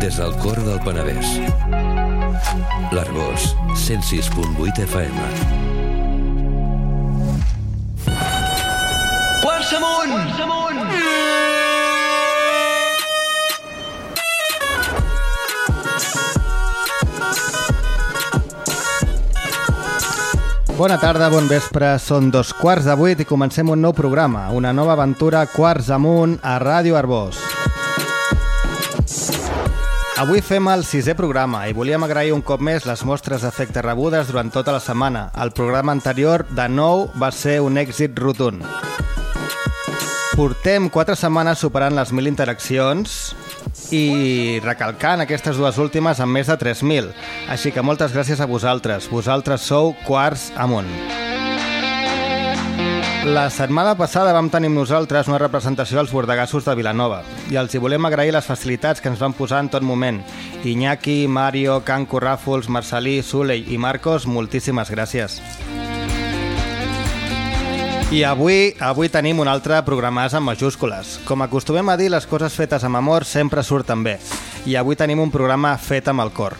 Des del cor del Penedès. L'Argós, 106.8 FM. Quarts amunt! Quarts amunt! Bona tarda, bon vespre. Són dos quarts de vuit i comencem un nou programa, una nova aventura Quarts amunt a Ràdio Arbós. Avui fem el sisè programa i volíem agrair un cop més les mostres d'efecte rebudes durant tota la setmana. El programa anterior, de nou, va ser un èxit rotund. Portem quatre setmanes superant les 1.000 interaccions i recalcant aquestes dues últimes amb més de 3.000. Així que moltes gràcies a vosaltres. Vosaltres sou quarts amunt. La setmana passada vam tenir nosaltres una representació dels bordegassos de Vilanova i els hi volem agrair les facilitats que ens van posar en tot moment. Iñaki, Mario, Canco, Ràfols, Marcelí, Suley i Marcos, moltíssimes gràcies. I avui avui tenim un altre programàs amb majúscules. Com acostumem a dir, les coses fetes amb amor sempre surten bé. I avui tenim un programa fet amb el cor.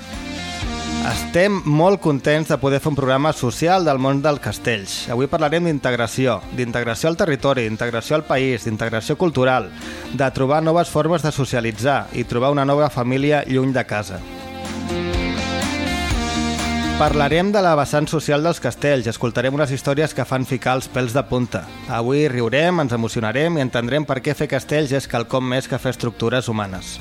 Estem molt contents de poder fer un programa social del món dels castells. Avui parlarem d'integració, d'integració al territori, d'integració al país, d'integració cultural, de trobar noves formes de socialitzar i trobar una nova família lluny de casa. Parlarem de la vessant social dels castells i escoltarem unes històries que fan ficar els pèls de punta. Avui riurem, ens emocionarem i entendrem per què fer castells és quelcom més que fer estructures humanes.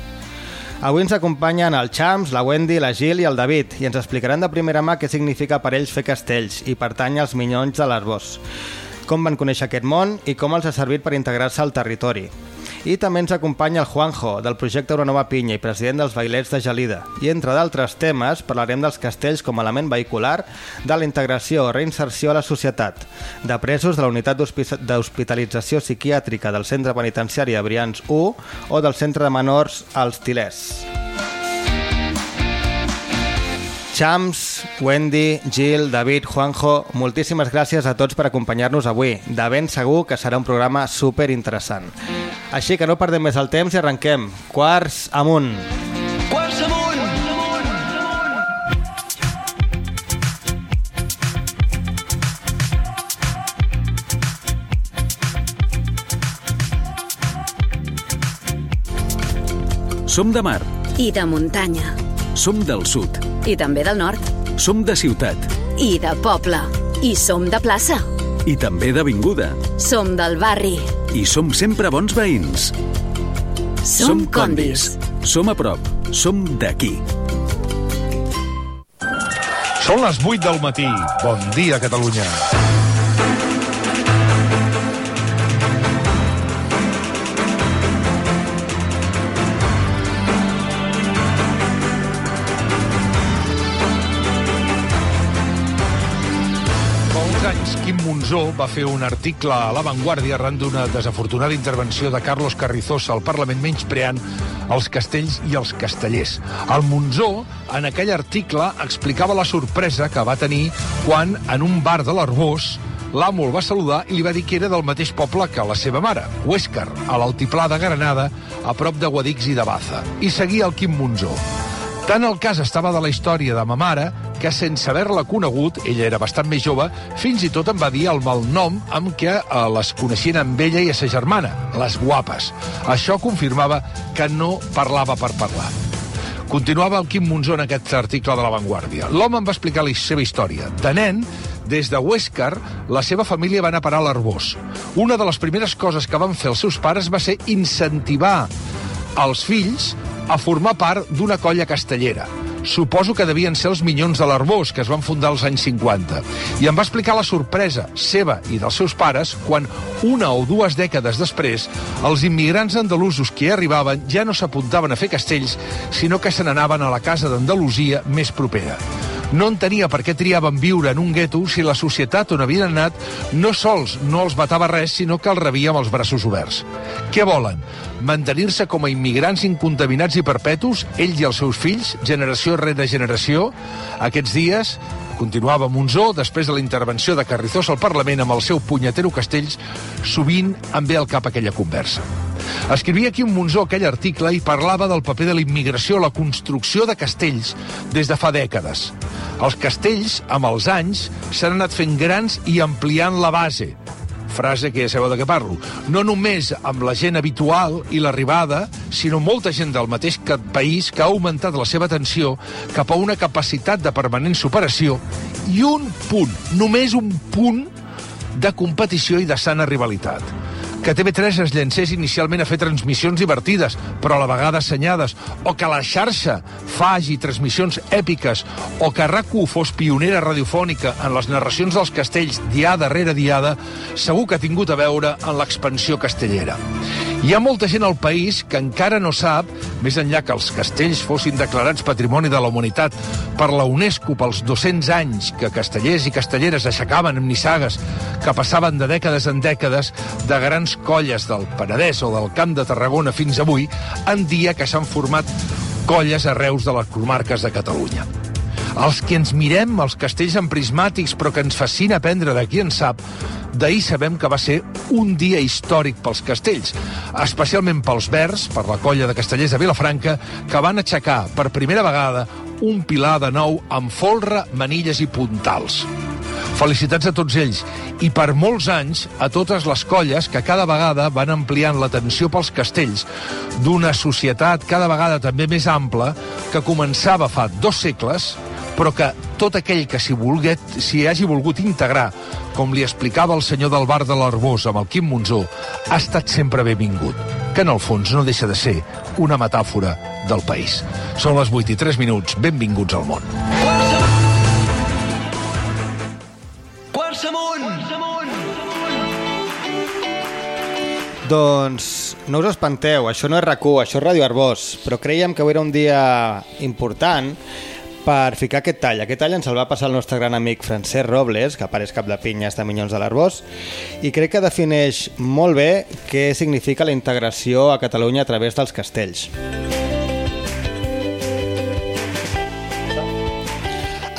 Avui ens acompanyen el Champs, la Wendy, la Gil i el David i ens explicaran de primera mà què significa per ells fer castells i pertany als minyons de l'Arbós. Com van conèixer aquest món i com els ha servit per integrar-se al territori. I també ens acompanya el Juanjo, del projecte Una Nova Pinya i president dels Bailets de Gelida. I entre d'altres temes parlarem dels castells com a element vehicular de la integració o reinserció a la societat, de presos de la unitat d'hospitalització psiquiàtrica del Centre Penitenciari de Brians 1 o del Centre de Menors als Tilers. Champs, Wendy, Gil, David, Juanjo, moltíssimes gràcies a tots per acompanyar-nos avui. De ben segur que serà un programa super interessant. Així que no perdem més el temps i arrenquem. Quarts amunt. Quarts amunt! Som de mar, I de muntanya. Som del sud, I també del nord. som de ciutat I de poble. I som de plaça. i també d'avinguda. Som del barri. I som sempre bons veïns. Som condis. Som a prop. Som d'aquí. Són les 8 del matí. Bon dia, Catalunya. Monzó va fer un article a La Vanguardia arran d'una desafortunada intervenció de Carlos Carrizosa al Parlament menyspreant els castells i els castellers. El Monzó, en aquell article, explicava la sorpresa que va tenir quan, en un bar de l'Arbós, l'amo el va saludar i li va dir que era del mateix poble que la seva mare, Huéscar, a l'altiplà de Granada, a prop de Guadix i de Baza. I seguia el Quim Monzó. Tant el cas estava de la història de ma mare que sense haver-la conegut, ella era bastant més jove, fins i tot em va dir el malnom amb què eh, les coneixien amb ella i a sa germana, les guapes. Això confirmava que no parlava per parlar. Continuava el Quim Monzó en aquest article de La Vanguardia. L'home em va explicar la seva història. De nen, des de Huéscar, la seva família va anar a parar a l'Arbós. Una de les primeres coses que van fer els seus pares va ser incentivar els fills a formar part d'una colla castellera. Suposo que devien ser els Minyons de l'Arbós, que es van fundar als anys 50. I em va explicar la sorpresa seva i dels seus pares quan, una o dues dècades després, els immigrants andalusos que arribaven ja no s'apuntaven a fer castells, sinó que se n'anaven a la casa d'Andalusia més propera. No entenia per què triaven viure en un gueto si la societat on havien anat no sols no els batava res, sinó que els rebia amb els braços oberts. Què volen? Mantenir-se com a immigrants incontaminats i perpetus, ells i els seus fills, generació rere generació? Aquests dies, continuava Monzó, després de la intervenció de Carrizosa al Parlament amb el seu punyetero Castells, sovint em ve al cap aquella conversa. Escrivia aquí un Monzó aquell article i parlava del paper de la immigració a la construcció de castells des de fa dècades. Els castells, amb els anys, s'han anat fent grans i ampliant la base. Frase que ja sabeu de què parlo. No només amb la gent habitual i l'arribada, sinó molta gent del mateix país que ha augmentat la seva atenció cap a una capacitat de permanent superació i un punt, només un punt, de competició i de sana rivalitat. Que TV3 es llancés inicialment a fer transmissions divertides, però a la vegada assenyades, o que la xarxa faci transmissions èpiques, o que RAC1 fos pionera radiofònica en les narracions dels castells diada rere diada, segur que ha tingut a veure en l'expansió castellera. Hi ha molta gent al país que encara no sap, més enllà que els castells fossin declarats Patrimoni de la Humanitat per la UNESCO pels 200 anys que castellers i castelleres aixecaven amb nissagues que passaven de dècades en dècades de grans colles del Penedès o del Camp de Tarragona fins avui, en dia que s'han format colles arreus de les comarques de Catalunya. Els que ens mirem els castells en prismàtics però que ens fascina aprendre de qui en sap, d'ahir sabem que va ser un dia històric pels castells, especialment pels Verds, per la colla de castellers de Vilafranca, que van aixecar per primera vegada un pilar de nou amb folre, manilles i puntals. Felicitats a tots ells i per molts anys a totes les colles que cada vegada van ampliant l'atenció pels castells d'una societat cada vegada també més ampla que començava fa dos segles però que tot aquell que s'hi volguet, s'hi hagi volgut integrar, com li explicava el senyor del bar de l'Arbós amb el Quim Monzó, ha estat sempre benvingut, que en el fons no deixa de ser una metàfora del país. Són les 8 i 3 minuts, benvinguts al món. Quarts amunt! Doncs no us espanteu, això no és rac això és Ràdio Arbós, però creiem que avui era un dia important per ficar aquest tall. Aquest tall ens el va passar el nostre gran amic Francesc Robles, que apareix cap de pinyes de Minyons de l'Arbós, i crec que defineix molt bé què significa la integració a Catalunya a través dels castells.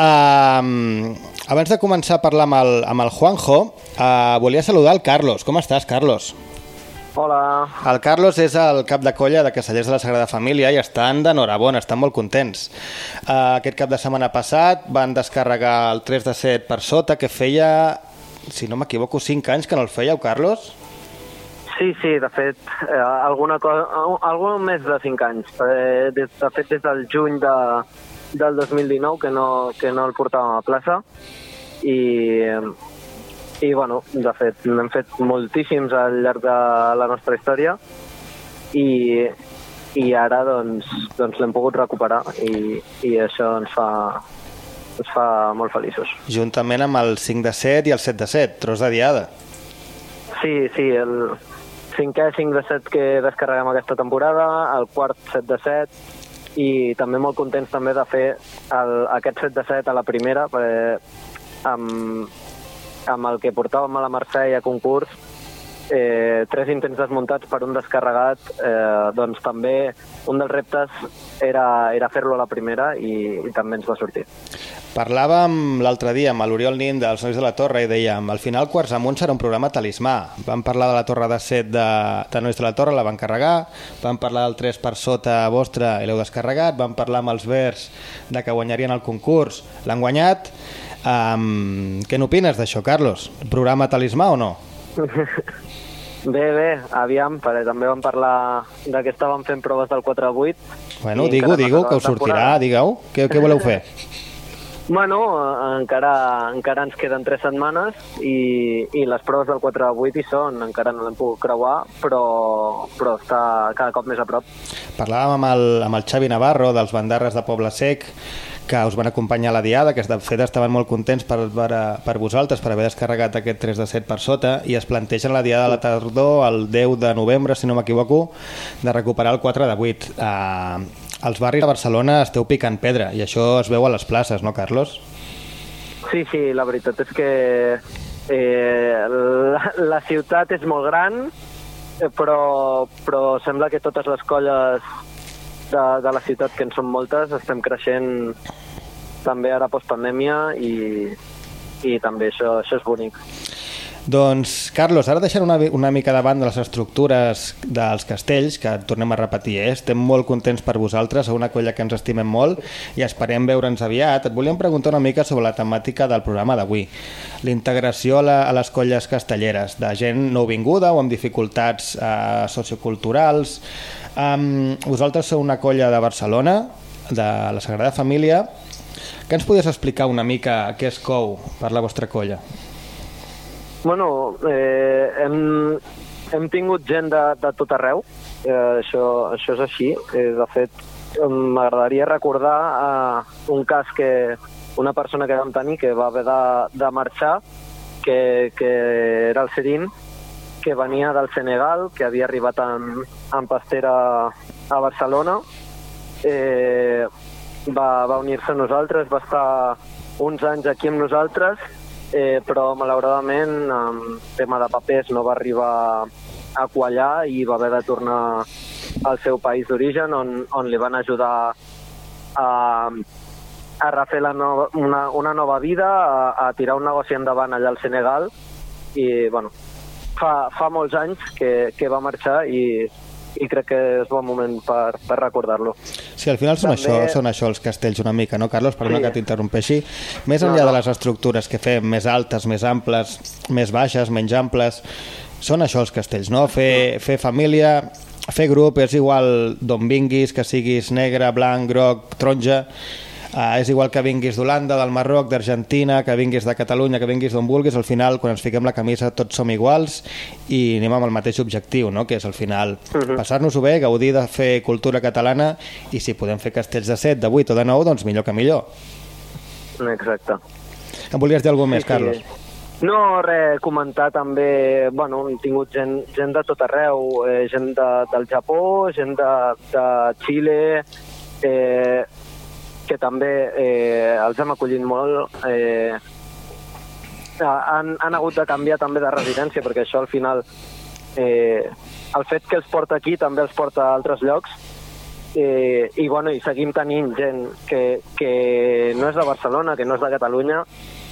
Um, abans de començar a parlar amb el, amb el Juanjo, uh, volia saludar el Carlos. Com estàs, Carlos? Hola, El Carlos és el cap de colla de Castellers de la Sagrada Família i estan d'enhorabona, estan molt contents. Uh, aquest cap de setmana passat van descarregar el 3 de 7 per sota, que feia, si no m'equivoco, 5 anys que no el fèieu, Carlos? sí, sí, de fet, eh, alguna cosa, algun més de 5 anys. Eh, des, de fet, des del juny de, del 2019 que no, que no el portàvem a plaça i, i bueno, de fet, n'hem fet moltíssims al llarg de la nostra història i, i ara doncs, doncs l'hem pogut recuperar i, i això ens fa, ens fa molt feliços. Juntament amb el 5 de 7 i el 7 de 7, tros de diada. Sí, sí, el cinquè 5 de 7 que descarreguem aquesta temporada, el quart 7 de 7 i també molt contents també de fer el, aquest 7 de 7 a la primera perquè amb, amb el que portàvem a la Mercè a concurs eh, tres intents desmuntats per un descarregat eh, doncs també un dels reptes era, era fer-lo a la primera i, i també ens va sortir. Parlàvem l'altre dia amb l'Oriol Nin dels Nois de la Torre i dèiem al final Quarts Amunt serà un programa talismà. Vam parlar de la Torre de Set de, de Nois de la Torre, la van carregar, vam parlar del 3 per sota vostre i l'heu descarregat, vam parlar amb els Verds de que guanyarien el concurs, l'han guanyat. Um, què n'opines d'això, Carlos? Programa talismà o no? Bé, bé, aviam, perquè també vam parlar de que estàvem fent proves del 4 a 8. Bueno, digue-ho, s'acaba que us sortirà, digueu. Què, què voleu fer? Bueno, encara, encara ens queden 3 setmanes i, i les proves del 4 a 8 hi són, encara no l'hem pogut creuar, però, però està cada cop més a prop. Parlàvem amb el, amb el Xavi Navarro dels Bandarres de Poble Sec que us van acompanyar a la Diada, que de fet estaven molt contents per, per, per vosaltres per haver descarregat aquest 3 de 7 per sota i es plantegen la Diada de la tardor el 10 de novembre, si no m'equivoco, de recuperar el 4 de 8. Uh, als barris de Barcelona esteu picant pedra i això es veu a les places, no, Carlos? Sí, sí, la veritat és que eh, la, la ciutat és molt gran, eh, però, però sembla que totes les colles de, de la ciutat, que en són moltes, estem creixent també ara postpandèmia i, i també això, això és bonic. Doncs, Carlos, ara deixant una, una mica de banda les estructures dels castells, que tornem a repetir, eh? estem molt contents per vosaltres, sou una colla que ens estimem molt i esperem veure'ns aviat. Et volíem preguntar una mica sobre la temàtica del programa d'avui. L'integració a, a les colles castelleres, de gent nouvinguda o amb dificultats eh, socioculturals. Um, vosaltres sou una colla de Barcelona, de la Sagrada Família. Què ens podies explicar una mica què es cou per la vostra colla? Bueno, eh, hem, hem tingut gent de, de tot arreu, eh, això, això és així. Eh, de fet, m'agradaria recordar eh, un cas que una persona que vam tenir que va haver de, de marxar, que, que era el Serín, que venia del Senegal, que havia arribat en, en pastera a Barcelona, eh, va, va unir-se a nosaltres, va estar uns anys aquí amb nosaltres eh, però malauradament amb tema de papers no va arribar a quallar i va haver de tornar al seu país d'origen on, on li van ajudar a, a refer la nova, una, una nova vida, a, a tirar un negoci endavant allà al Senegal. I bueno, fa, fa molts anys que, que va marxar i, i crec que és bon moment per, per recordar-lo. Sí, al final són, També... això, són això els castells una mica, no, Carlos? Perdona sí. que t'interrompeixi. Més enllà no, no. de les estructures que fem, més altes, més amples, més baixes, menys amples, són això els castells, no? Fer, fer família, fer grup, és igual d'on vinguis, que siguis negre, blanc, groc, taronja, Uh, és igual que vinguis d'Holanda, del Marroc, d'Argentina, que vinguis de Catalunya, que vinguis d'on vulguis, al final, quan ens fiquem la camisa, tots som iguals i anem amb el mateix objectiu, no? que és al final uh mhm. -huh. passar-nos-ho bé, gaudir de fer cultura catalana i si podem fer castells de 7, de 8 o de 9, doncs millor que millor. Exacte. Em volies dir alguna més, sí, Carlos? Sí. No, res, comentar també, bueno, hem tingut gent, gent de tot arreu, eh, gent de, del Japó, gent de, de Xile, eh, que també eh, els hem acollit molt. Eh, han, han hagut de canviar també de residència, perquè això al final, eh, el fet que els porta aquí també els porta a altres llocs, eh, i, bueno, i seguim tenint gent que, que no és de Barcelona, que no és de Catalunya,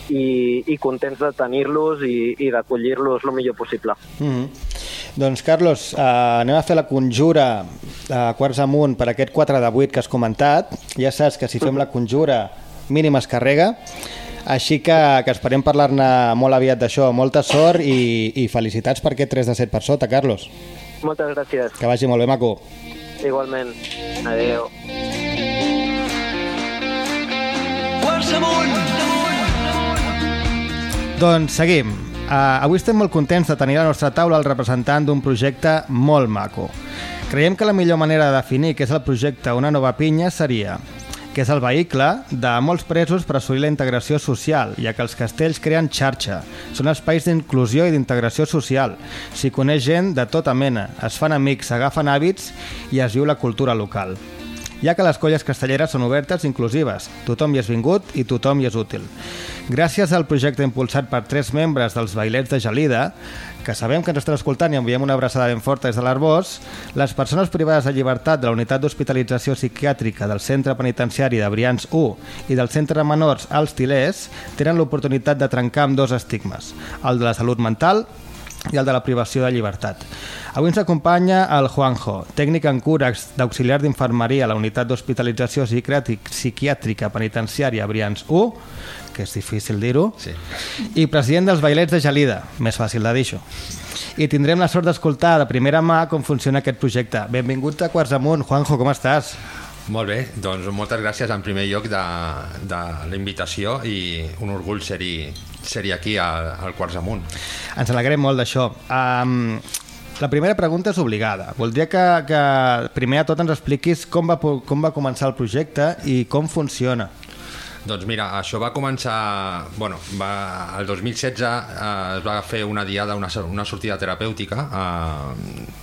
i, i contents de tenir-los i, i d'acollir-los el millor possible. Mm -hmm. Doncs, Carlos, eh, anem a fer la conjura a quarts amunt per aquest 4 de 8 que has comentat. Ja saps que si fem la conjura mínim es carrega, així que, que esperem parlar-ne molt aviat d'això. Molta sort i, i felicitats per aquest 3 de 7 per sota, Carlos. Moltes gràcies. Que vagi molt bé, maco. Igualment. Adéu. Quarts amunt! Doncs seguim. Uh, avui estem molt contents de tenir a la nostra taula el representant d'un projecte molt maco. Creiem que la millor manera de definir què és el projecte Una nova pinya seria que és el vehicle de molts presos per assolir la integració social, ja que els castells creen xarxa. Són espais d'inclusió i d'integració social. S'hi coneix gent de tota mena, es fan amics, s'agafen hàbits i es viu la cultura local ja que les colles castelleres són obertes i inclusives. Tothom hi és vingut i tothom hi és útil. Gràcies al projecte impulsat per tres membres dels Bailets de Gelida, que sabem que ens estan escoltant i enviem una abraçada ben forta des de l'Arbós, les persones privades de llibertat de la Unitat d'Hospitalització Psiquiàtrica del Centre Penitenciari de Brians 1 i del Centre Menors als Tilers tenen l'oportunitat de trencar amb dos estigmes, el de la salut mental i el de la privació de llibertat. Avui ens acompanya el Juanjo, tècnic en cures d'auxiliar d'infermeria a la unitat d'hospitalització psiquiàtrica penitenciària Brians 1, que és difícil dir-ho, sí. i president dels Bailets de Gelida, més fàcil de dir això. I tindrem la sort d'escoltar de primera mà com funciona aquest projecte. Benvingut a Quarts Amunt. Juanjo, com estàs? Molt bé, doncs moltes gràcies en primer lloc de, de la invitació i un orgull ser-hi ser aquí al, al Quarts Amunt. Ens alegrem molt d'això. Um, la primera pregunta és obligada. Voldria que, que primer de tot ens expliquis com va, com va començar el projecte i com funciona. Doncs mira, això va començar... Bueno, va, el 2016 eh, es va fer una diada, una, una sortida terapèutica eh,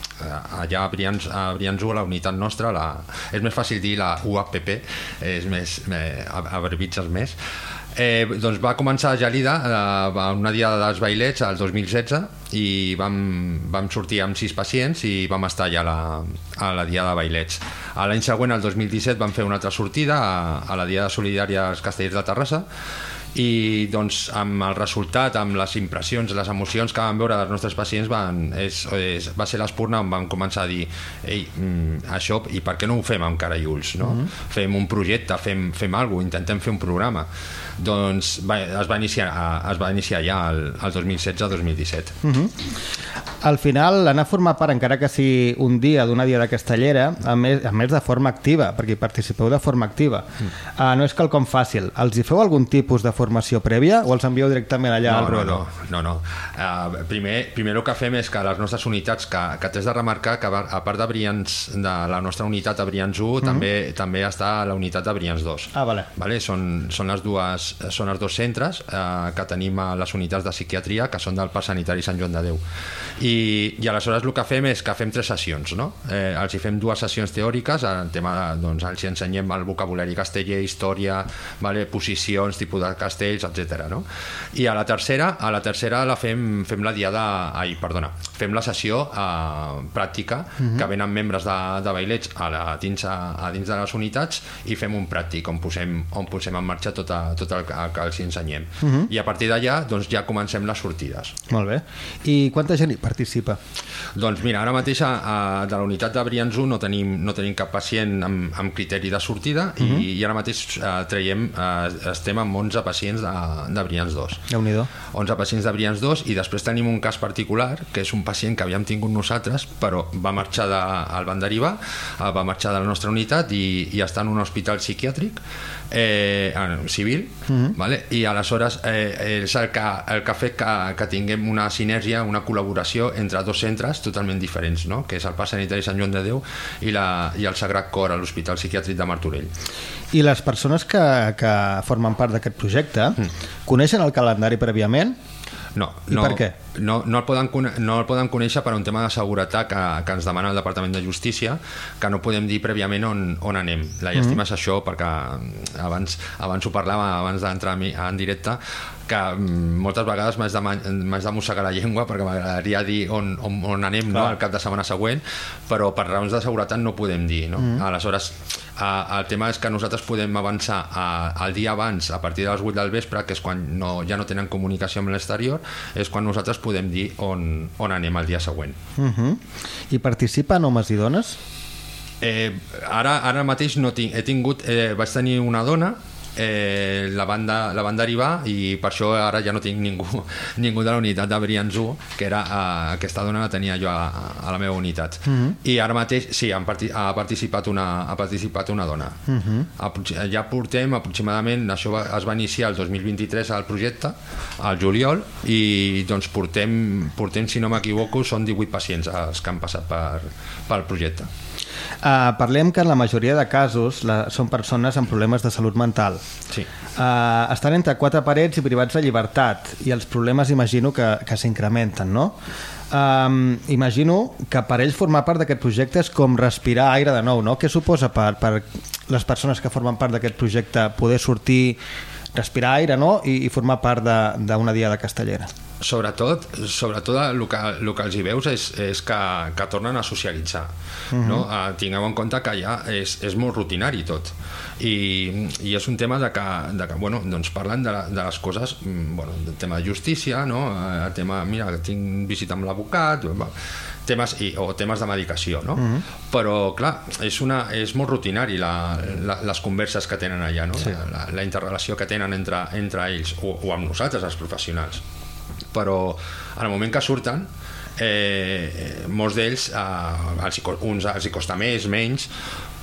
allà a Brians, a Brians a la unitat nostra, la, és més fàcil dir la UAPP, és més, eh, abrevitzes més, Eh, doncs va començar a Gelida, eh, una diada dels bailets el 2016 i vam, vam sortir amb sis pacients i vam estar allà a la, a la diada de bailets. L'any següent, el 2017, vam fer una altra sortida a, a la diada solidària als castellers de Terrassa i doncs amb el resultat, amb les impressions, les emocions que van veure dels nostres pacients van, és, és, va ser l'espurna on van començar a dir ei, mm, això, i per què no ho fem amb cara i ulls no? Mhm. fem un projecte, fem, fem alguna cosa intentem fer un programa doncs va, es, va iniciar, es va iniciar ja el, el 2016-2017 Mhm. Al final, anar a formar part, encara que sigui un dia d'una dia de castellera, a més, a més de forma activa, perquè hi participeu de forma activa, uh, no és quelcom fàcil. Els hi feu algun tipus de formació prèvia o els envieu directament allà al no, no, rodó? no, no, no. Uh, primer, primer el que fem és que les nostres unitats, que, que t'has de remarcar que a part de Brians, de la nostra unitat a Brians 1, també, també està la unitat de Brians 2. Ah, vale. Vale? Són, són, les dues, són els dos centres eh, que tenim a les unitats de psiquiatria que són del Parc Sanitari Sant Joan de Déu i, i aleshores el que fem és que fem tres sessions no? eh, els hi fem dues sessions teòriques el tema, doncs els hi ensenyem el vocabulari casteller, història vale? posicions, tipus de castells, etc. No? i a la tercera a la tercera la fem, fem la diada ai, perdona, fem la sessió eh, pràctica Mhm. que venen membres de, de bailets a, la, a, dins, a, a dins de les unitats i fem un pràctic on posem, on posem en marxa tot, a, tot el, el que els ensenyem Mhm. i a partir d'allà doncs, ja comencem les sortides Molt bé. I quanta gent hi participa? doncs mira, ara mateix a, a, de la unitat de Brians 1 no tenim, no tenim cap pacient amb, amb criteri de sortida Mhm. i, i ara mateix eh, traiem, eh, estem amb 11 pacients de, de Brians 2 déu nhi 11 pacients de Brians 2 i després tenim un cas particular que és un pacient que havíem tingut nosaltres però va marxar de, el van derivar eh, va marxar de la nostra unitat i, i està en un hospital psiquiàtric eh, en, civil Mhm. vale? i aleshores eh, és el que, el que ha fet que, que tinguem una sinergia, una col·laboració entre dos centres totalment diferents no? que és el Parc Sanitari Sant Joan de Déu i, la, i el Sagrat Cor a l'Hospital Psiquiàtric de Martorell I les persones que, que formen part d'aquest projecte coneixen el calendari prèviament? No, I no, per què? No, no, el poden, no el poden conèixer per un tema de seguretat que, que ens demana el Departament de Justícia, que no podem dir prèviament on, on anem. La llàstima Mhm. és això, perquè abans, abans ho parlàvem, abans d'entrar en directe, que mm, moltes vegades m'has de, de mossegar la llengua perquè m'agradaria dir on, on, on anem no, Clar. el cap de setmana següent, però per raons de seguretat no podem dir. No? Mhm. Aleshores, a, el tema és que nosaltres podem avançar a, al dia abans, a partir de les 8 del vespre, que és quan no, ja no tenen comunicació amb l'exterior, és quan nosaltres podem dir on, on anem el dia següent. Uh -huh. I participen homes i dones? Eh, ara, ara mateix no tinc, he tingut, eh, vaig tenir una dona eh, la, banda, la van derivar i per això ara ja no tinc ningú, ningú de la unitat de Brians 1 que era, eh, aquesta dona la tenia jo a, a la meva unitat Mhm. i ara mateix sí, han parti, ha, participat una, ha participat una dona Mhm. Aproxi- ja portem aproximadament això va, es va iniciar el 2023 al projecte al juliol i doncs portem, portem si no m'equivoco són 18 pacients els que han passat per, pel projecte Uh, parlem que en la majoria de casos la, són persones amb problemes de salut mental. Sí. Uh, estan entre quatre parets i privats de llibertat i els problemes imagino que, que s'incrementen, no? Um, imagino que per ells formar part d'aquest projecte és com respirar aire de nou, no? Què suposa per, per les persones que formen part d'aquest projecte poder sortir, respirar aire, no? I, i formar part de- d'una dia de castellera? sobretot, sobretot el que, el que els hi veus és, és que, que tornen a socialitzar Mhm. no? uh, tingueu en compte que ja és, és molt rutinari tot i, i és un tema de que, de que bueno, doncs parlen de, de les coses mm, bueno, del tema de justícia no? Eh, el tema, mira, tinc visita amb l'abocat va, temes, i, o temes de medicació no? Mhm. però clar, és, una, és molt rutinari la, la, les converses que tenen allà no? Sí. la, la interrelació que tenen entre, entre ells o, o amb nosaltres, els professionals però en el moment que surten eh, molts d'ells eh, els, uns els hi costa més, menys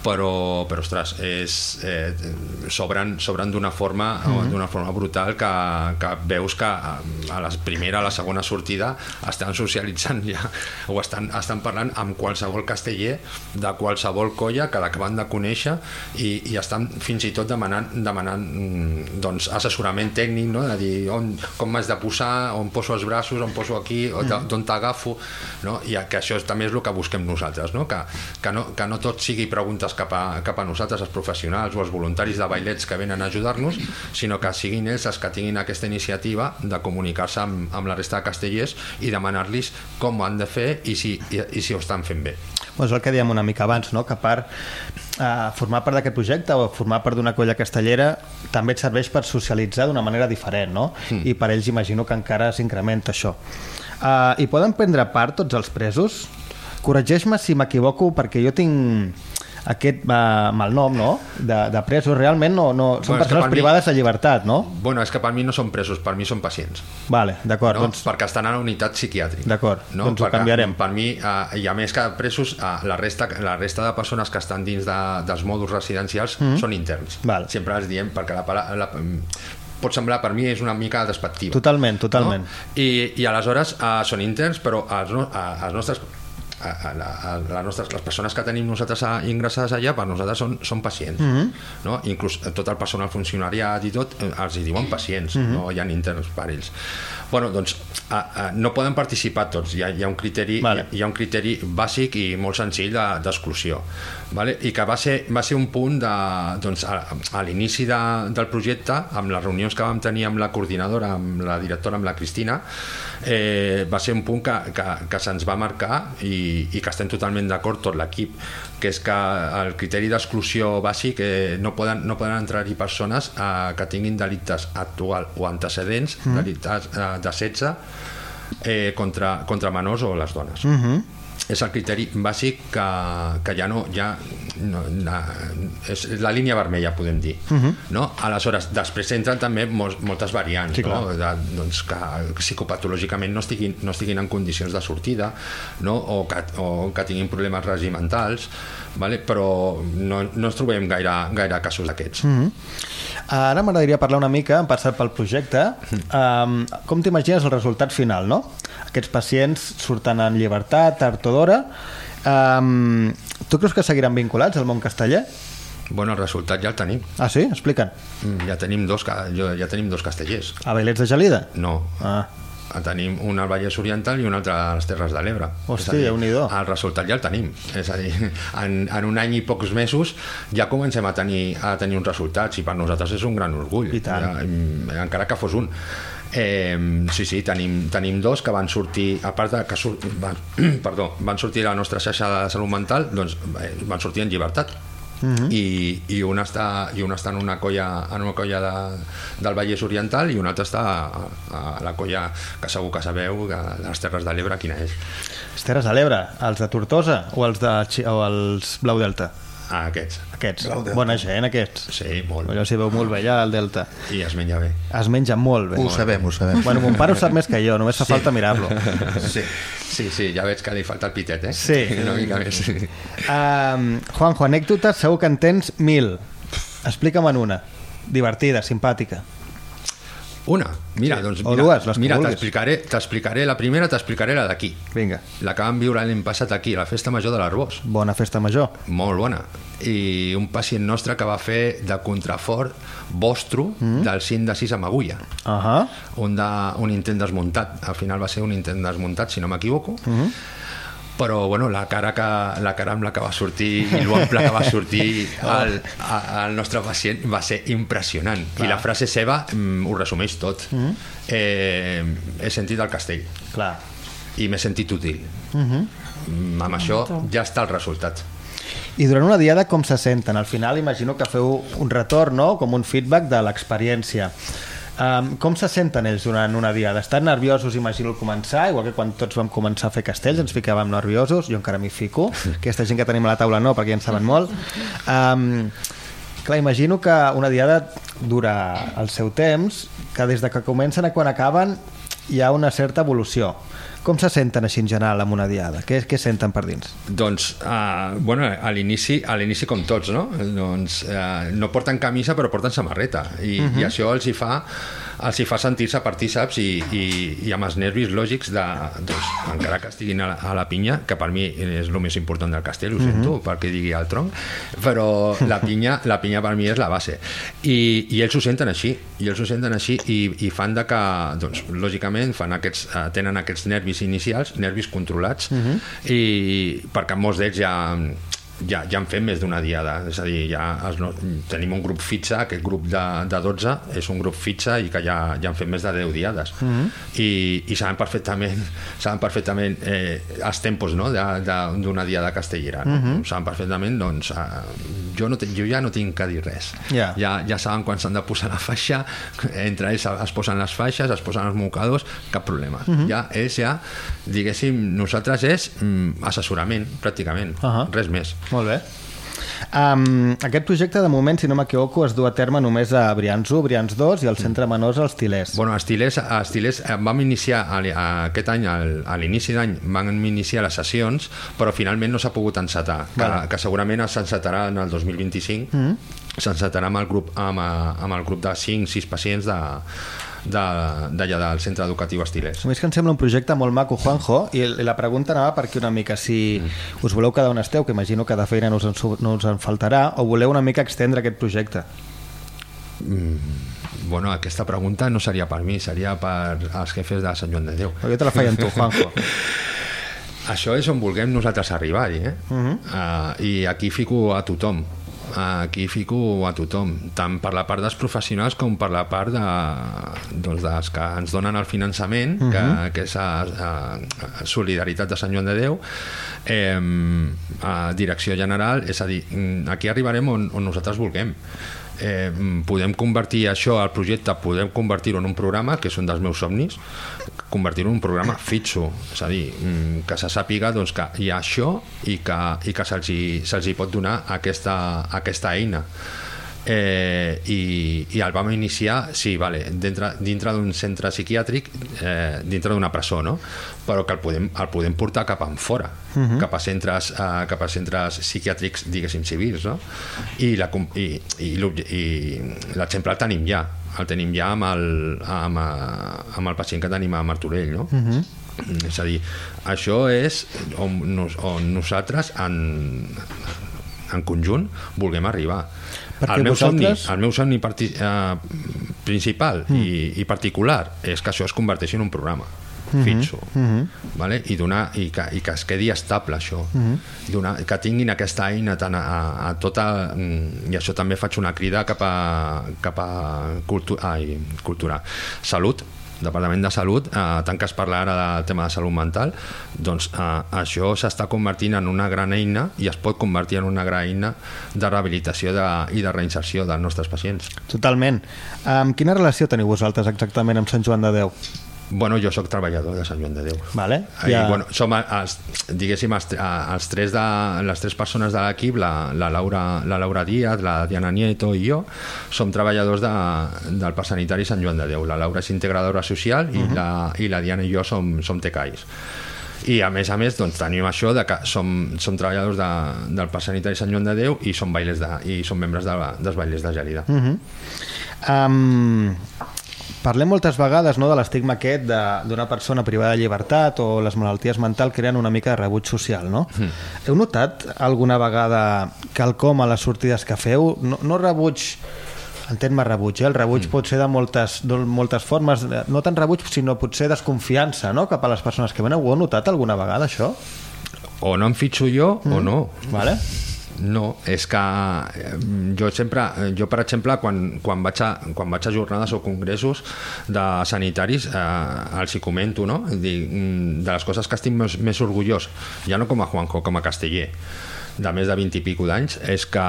però, però ostres, és, eh, s'obren s'obren d'una forma, Mhm. d'una forma brutal que, que veus que eh, a la primera, a la segona sortida estan socialitzant ja o estan, estan parlant amb qualsevol casteller de qualsevol colla que l'acaben de conèixer i, i estan fins i tot demanant, demanant mm, doncs, assessorament tècnic no? de dir on, com m'has de posar on poso els braços, on poso aquí o Mhm. d'on t'agafo no? i que això també és el que busquem nosaltres no? Que, que, no, que no tot sigui preguntes cap a, cap a nosaltres, els professionals o els voluntaris de bailets que venen a ajudar-nos sinó que siguin ells els que tinguin aquesta iniciativa de comunicar-se amb, amb la resta de castellers i demanar-los com ho han de fer i si, i, i si ho estan fent bé Pues el que dèiem una mica abans, no? que part uh, formar part d'aquest projecte o formar part d'una colla castellera també et serveix per socialitzar d'una manera diferent, no? Mm. I per ells imagino que encara s'incrementa això. Uh, I poden prendre part tots els presos? Corregeix-me si m'equivoco perquè jo tinc aquest uh, malnom no? de, de presos. Realment no, no, són Bueno, persones per mi- privades de llibertat, no? Bueno, és que per mi no són presos, per mi són pacients. Vale, d'acord. no? Doncs, perquè estan a la unitat psiquiàtrica. D'acord, no? doncs ho Perquè, canviarem. Per mi, eh, i a més que presos, eh, la, resta, la resta de persones que estan dins de, dels mòduls residencials Mhm. són interns. Val. Sempre els diem, perquè la, pala- la, pot semblar, per mi és una mica despectiva. Totalment, totalment. No? I, I aleshores eh, són interns, però els, no, eh, els nostres a, a, la, a la nostres, les persones que tenim nosaltres a, ingressades allà per nosaltres són, són pacients Mhm. no? inclús tot el personal funcionariat i tot eh, els hi diuen pacients Mhm. no hi ha interns per ells bueno, doncs a, a, no poden participar tots hi ha, hi ha un criteri Vale. hi ha un criteri bàsic i molt senzill de- d'exclusió vale? i que va ser, va ser un punt de, doncs, a, a l'inici de, del projecte amb les reunions que vam tenir amb la coordinadora amb la directora, amb la Cristina eh, va ser un punt que, que, que se'ns va marcar i, i que estem totalment d'acord tot l'equip que és que el criteri d'exclusió bàsic eh, no poden, no poden entrar-hi persones eh, que tinguin delictes actual o antecedents Mm. delictes eh, de setze eh, contra, contra menors o les dones Mhm. És el criteri bàsic que, que ja no, ja no la, és la línia vermella podem dir Mhm. no? aleshores després entren també mol, moltes variants Sí, no? de, doncs que psicopatològicament no estiguin, no estiguin en condicions de sortida no? o, que, o que tinguin problemes regimentals vale? però no, no ens trobem gaire, gaire casos d'aquests Mhm. Ara m'agradaria parlar una mica, hem passat pel projecte, um, com t'imagines el resultat final, no? Aquests pacients surten en llibertat, tard o d'hora. Um, tu creus que seguiran vinculats al món casteller? bueno, el resultat ja el tenim Ah, sí? Explica'n. Mm, ja tenim dos, ja tenim dos castellers A Bailets de Gelida? no, Ah, tenim un al Vallès Oriental i un altre a les Terres de l'Ebre. Hosti, dir, Déu-n'hi-do. El resultat ja el tenim. És a dir, en, en un any i pocs mesos ja comencem a tenir, a tenir uns resultats i per nosaltres és un gran orgull. I tant. Ja, mm, encara que fos un. Eh, sí, sí, tenim, tenim dos que van sortir, a part de que sur, van, perdó, van sortir a la nostra xarxa de salut mental, doncs eh, van sortir en llibertat. Mhm. I, i una està, i una està en una colla, en una colla de, del Vallès Oriental i una altra està a, a la colla que segur que sabeu, de les Terres de l'Ebre, quina és. les Terres de l'Ebre, els de Tortosa o els, de, o els Blau Delta? Ah, aquests. Aquests, bona gent aquests. Sí, molt. Allò s'hi veu molt bé allà al Delta. I es menja bé. Es menja molt bé. Ho sabem, ho sabem. Bueno, mon pare ho sap més que jo, només fa Sí. falta mirar-lo. Sí. Sí, sí, ja veig que li falta el pitet, eh? Sí. Una mica més. Um, Juanjo, anècdotes segur que en tens mil. Explica'm en una. Divertida, simpàtica. Una, mira, Sí. doncs O mira, dues, les mira t'explicaré, t'explicaré la primera, t'explicaré la d'aquí. Vinga, La que vam viure l'any passat aquí, la festa major de l'Arbós. bona festa major. Molt bona. I un pacient nostre que va fer de contrafort vostre Mm. del 5 de 6 amb agulla. Uh -huh. un, de, un intent desmuntat. Al final va ser un intent desmuntat, si no m'equivoco. Mhm. Però, bueno, la cara, que, la cara amb la que va sortir i l'omple que va sortir al, a- al nostre pacient va ser impressionant. I la frase seva mm, ho resumeix tot. Mhm. eh, he sentit el castell Clar. i m'he sentit útil. Mhm. Mm, amb això ja està el resultat. I durant una diada com se senten? Al final imagino que feu un retorn, no? com un feedback de l'experiència. Um, com se senten ells durant una diada? Estan nerviosos, imagino, al començar, igual que quan tots vam començar a fer castells ens ficàvem nerviosos, jo encara m'hi fico, aquesta gent que tenim a la taula no, perquè ja en saben molt. Um, clar, imagino que una diada dura el seu temps, que des de que comencen a quan acaben hi ha una certa evolució. Com se senten així en general amb una diada? Què, què senten per dins? Doncs, uh, bueno, a l'inici a l'inici com tots, no? Doncs, uh, no porten camisa però porten samarreta i, uh -huh. i això els hi fa els hi fa sentir-se partíceps i, i, i amb els nervis lògics de, doncs, encara que estiguin a la, a la pinya, que per mi és el més important del castell, ho sento, perquè digui el tronc, però la pinya, la pinya per mi és la base. I, i ells ho senten així, i ells ho senten així i, i fan de que, doncs, lògicament, fan aquests, eh, tenen aquests nervis inicials, nervis controlats, i perquè molts d'ells ja ja, ja han fet més d'una diada, és a dir, ja es, no, tenim un grup fitxa, aquest grup de, de 12 és un grup fitxa i que ja, ja han fet més de 10 diades. Mm -hmm. I, i saben perfectament, saben perfectament eh, els tempos no? d'una diada castellera. No? Mm -hmm. Saben perfectament, doncs, eh, jo, no, jo ja no tinc que dir res. Ja. Ja, ja saben quan s'han de posar la faixa, entre ells es posen les faixes, es posen els mocadors, cap problema. Mm -hmm. Ja és ja, diguéssim, nosaltres és mm, assessorament, pràcticament, uh. -huh. res més. Molt bé. Um, aquest projecte, de moment, si no m'equivoco, es du a terme només a Brians 1, Brians 2 i al Centre Menors als Tilers. Bueno, els Tilers, els Tilers eh, vam iniciar a, a, aquest any, al, a l'inici d'any, van iniciar les sessions, però finalment no s'ha pogut encetar, que, Vale. que segurament s'encetarà en el 2025, mm -hmm. s'encetarà amb, el grup, amb, eh, amb el grup de 5-6 pacients de d'allà de, del centre educatiu Estilers. A més que em sembla un projecte molt maco, Juanjo, i la pregunta anava per aquí una mica, si Mm. us voleu quedar on esteu, que imagino que de feina no us en, no us en faltarà, o voleu una mica extendre aquest projecte. Bueno, aquesta pregunta no seria per mi, seria per als jefes de Sant Joan de Déu. Jo te la feia amb tu, Juanjo. Això és on vulguem nosaltres arribar-hi, eh? Uh -huh. uh, I aquí fico a tothom. Aquí fico a tothom, tant per la part dels professionals com per la part de, doncs, dels que ens donen el finançament, uh -huh. que, que és a, a, a Solidaritat de Sant Joan de Déu, eh, a Direcció General, és a dir, aquí arribarem on, on nosaltres vulguem eh, podem convertir això, el projecte, podem convertir-ho en un programa, que és un dels meus somnis, convertir-ho en un programa fitxo, és a dir, mm, que se sàpiga doncs, que hi ha això i que, i que se'ls se hi pot donar aquesta, aquesta eina. Eh, i, i el vam iniciar, sí, vale, dintre, dintre d'un centre psiquiàtric, eh, dintre d'una presó, no? però que el podem, el podem portar cap en fora, uh -huh. cap, a centres, eh, cap a centres psiquiàtrics, diguéssim, civils, no? I la com- i, i, l'exemple el tenim ja, el tenim ja amb el, amb, eh, amb el pacient que tenim a Martorell, no? Uh -huh. És a dir, això és on, on nosaltres en, en conjunt vulguem arribar. Perquè el meu vosaltres- somni, el meu somni parti, eh, principal mm. i, i particular és que això es converteixi en un programa fitxo vale? I, donar, i, que, i que es quedi estable això. I donar, que tinguin aquesta eina tant a, a, a tota mm, i això també faig una crida cap a, cap a cultu, ai, cultura salut Departament de Salut, eh, tant que es parla ara del tema de salut mental, doncs eh, això s'està convertint en una gran eina i es pot convertir en una gran eina de rehabilitació de, i de reinserció dels nostres pacients. Totalment. Um, quina relació teniu vosaltres exactament amb Sant Joan de Déu? Bueno, jo sóc treballador de Sant Joan de Déu. Vale? I, Ja- bueno, som els, diguéssim, els, els tres de, les tres persones de l'equip, la, la, Laura, la Laura Díaz, la Diana Nieto i jo, som treballadors de, del Parc Sanitari Sant Joan de Déu. La Laura és integradora social i, la, i la Diana i jo som, som tecais. I a més a més doncs, tenim això de que som, som treballadors de, del Parc Sanitari Sant Joan de Déu i som, bailes de, i som membres de, dels bailes de Gelida. Mm -hmm. Um, parlem moltes vegades no, de l'estigma aquest de- d'una persona privada de llibertat o les malalties mentals creen una mica de rebuig social, no? Mm. Heu notat alguna vegada quelcom a les sortides que feu? No, no rebuig entén-me rebuig, eh? el rebuig mm. pot ser de moltes, de moltes formes, no tant rebuig sinó potser desconfiança no? cap a les persones que venen. Ho heu notat alguna vegada això? O no em fitxo jo mm. o no. Vale? No, és que eh, jo sempre, eh, jo per exemple, quan, quan, vaig a, quan vaig a jornades o congressos de sanitaris, eh, els hi comento, no? Dic, mm, de les coses que estic més, més orgullós, ja no com a Juanjo, com a casteller, de més de 20 i pico d'anys, és que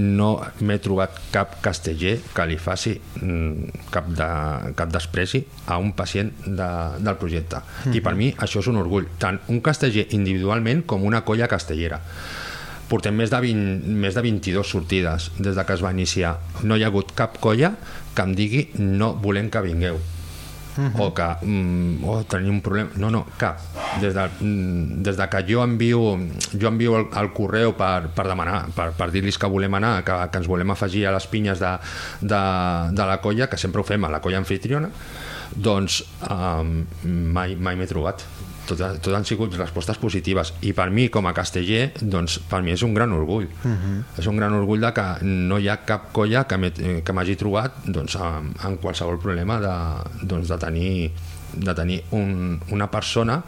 no m'he trobat cap casteller que li faci mm, cap, de, cap despreci a un pacient de, del projecte. Mm -hmm. I per mi això és un orgull, tant un casteller individualment com una colla castellera portem més de, 20, més de 22 sortides des de que es va iniciar. No hi ha hagut cap colla que em digui no volem que vingueu uh -huh. o que mm, oh, tenim un problema no, no, cap des de, mm, des de que jo envio jo envio el, el correu per, per demanar per, per dir-los que volem anar que, que ens volem afegir a les pinyes de, de, de la colla, que sempre ho fem a la colla anfitriona doncs um, mai, mai m'he trobat tot, tot han sigut respostes positives i per mi com a casteller doncs per mi és un gran orgull uh -huh. és un gran orgull de que no hi ha cap colla que m'hagi trobat doncs, amb, amb qualsevol problema de, doncs, de tenir, de tenir un, una persona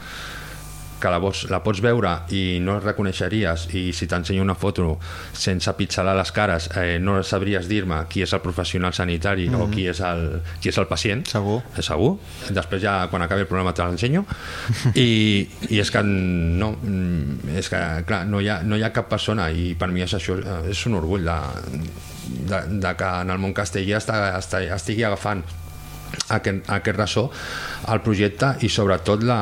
que la, vos, la pots veure i no la reconeixeries i si t'ensenyo una foto sense pitxalar les cares eh, no sabries dir-me qui és el professional sanitari mm -hmm. o qui és el, qui és el pacient Segur. Eh, segur després ja quan acabi el programa te l'ensenyo i, i és que no mm, és que clar, no hi, ha, no hi ha cap persona i per mi és això eh, és un orgull de, de, de que en el món castellà està, està, estigui agafant aquest, aquest ressò al projecte i sobretot la,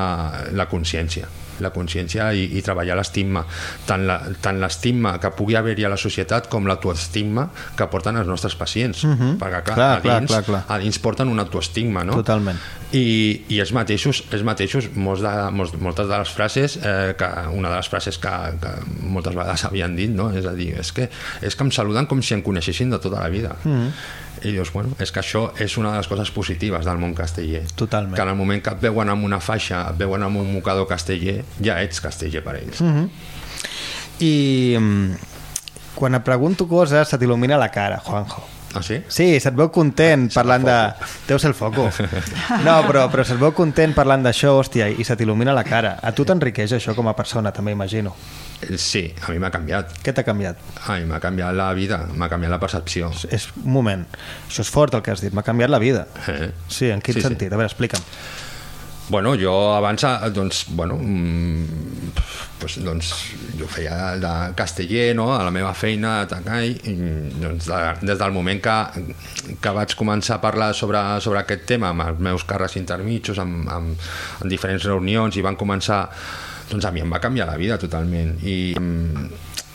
la consciència la consciència i, i treballar l'estigma tant l'estigma que pugui haver-hi a la societat com l'autoestigma que porten els nostres pacients Mhm. perquè clar, Clar, a, clar, dins, clar, clar. a dins porten un autoestigma no? Totalment. i, i els mateixos, els mateixos molts de, molts, moltes de les frases eh, que una de les frases que, que moltes vegades havien dit no? és a dir, és que, és que em saluden com si em coneixessin de tota la vida Mhm. I dius, bueno, és que això és una de les coses positives del món casteller Totalment. que en el moment que et veuen amb una faixa et veuen amb un mocador casteller ja ets casteller per ells Mhm. I mm, quan et pregunto coses se t'il·lumina la cara, Juanjo. Ah sí? Sí, se't veu content parlant de... Deu ser el foco. No, però, però se't veu content parlant d'això, hòstia, i se t'il·lumina la cara. A tu t'enriqueix això com a persona, també imagino. sí, a mi m'ha canviat Què t'ha canviat? a mi m'ha canviat la vida m'ha canviat la percepció És un moment. Això és fort el que has dit. M'ha canviat la vida. eh? Sí, en quin Sí, sí. sentit? A veure, explica'm. Bueno, jo abans, eh, doncs, bueno, mm, pues, doncs, jo feia de casteller, no?, a la meva feina a Tacai, i doncs, de, des del moment que, que vaig començar a parlar sobre, sobre aquest tema amb els meus càrrecs intermitjos, amb, amb, en diferents reunions, i van començar doncs a mi em va canviar la vida totalment i,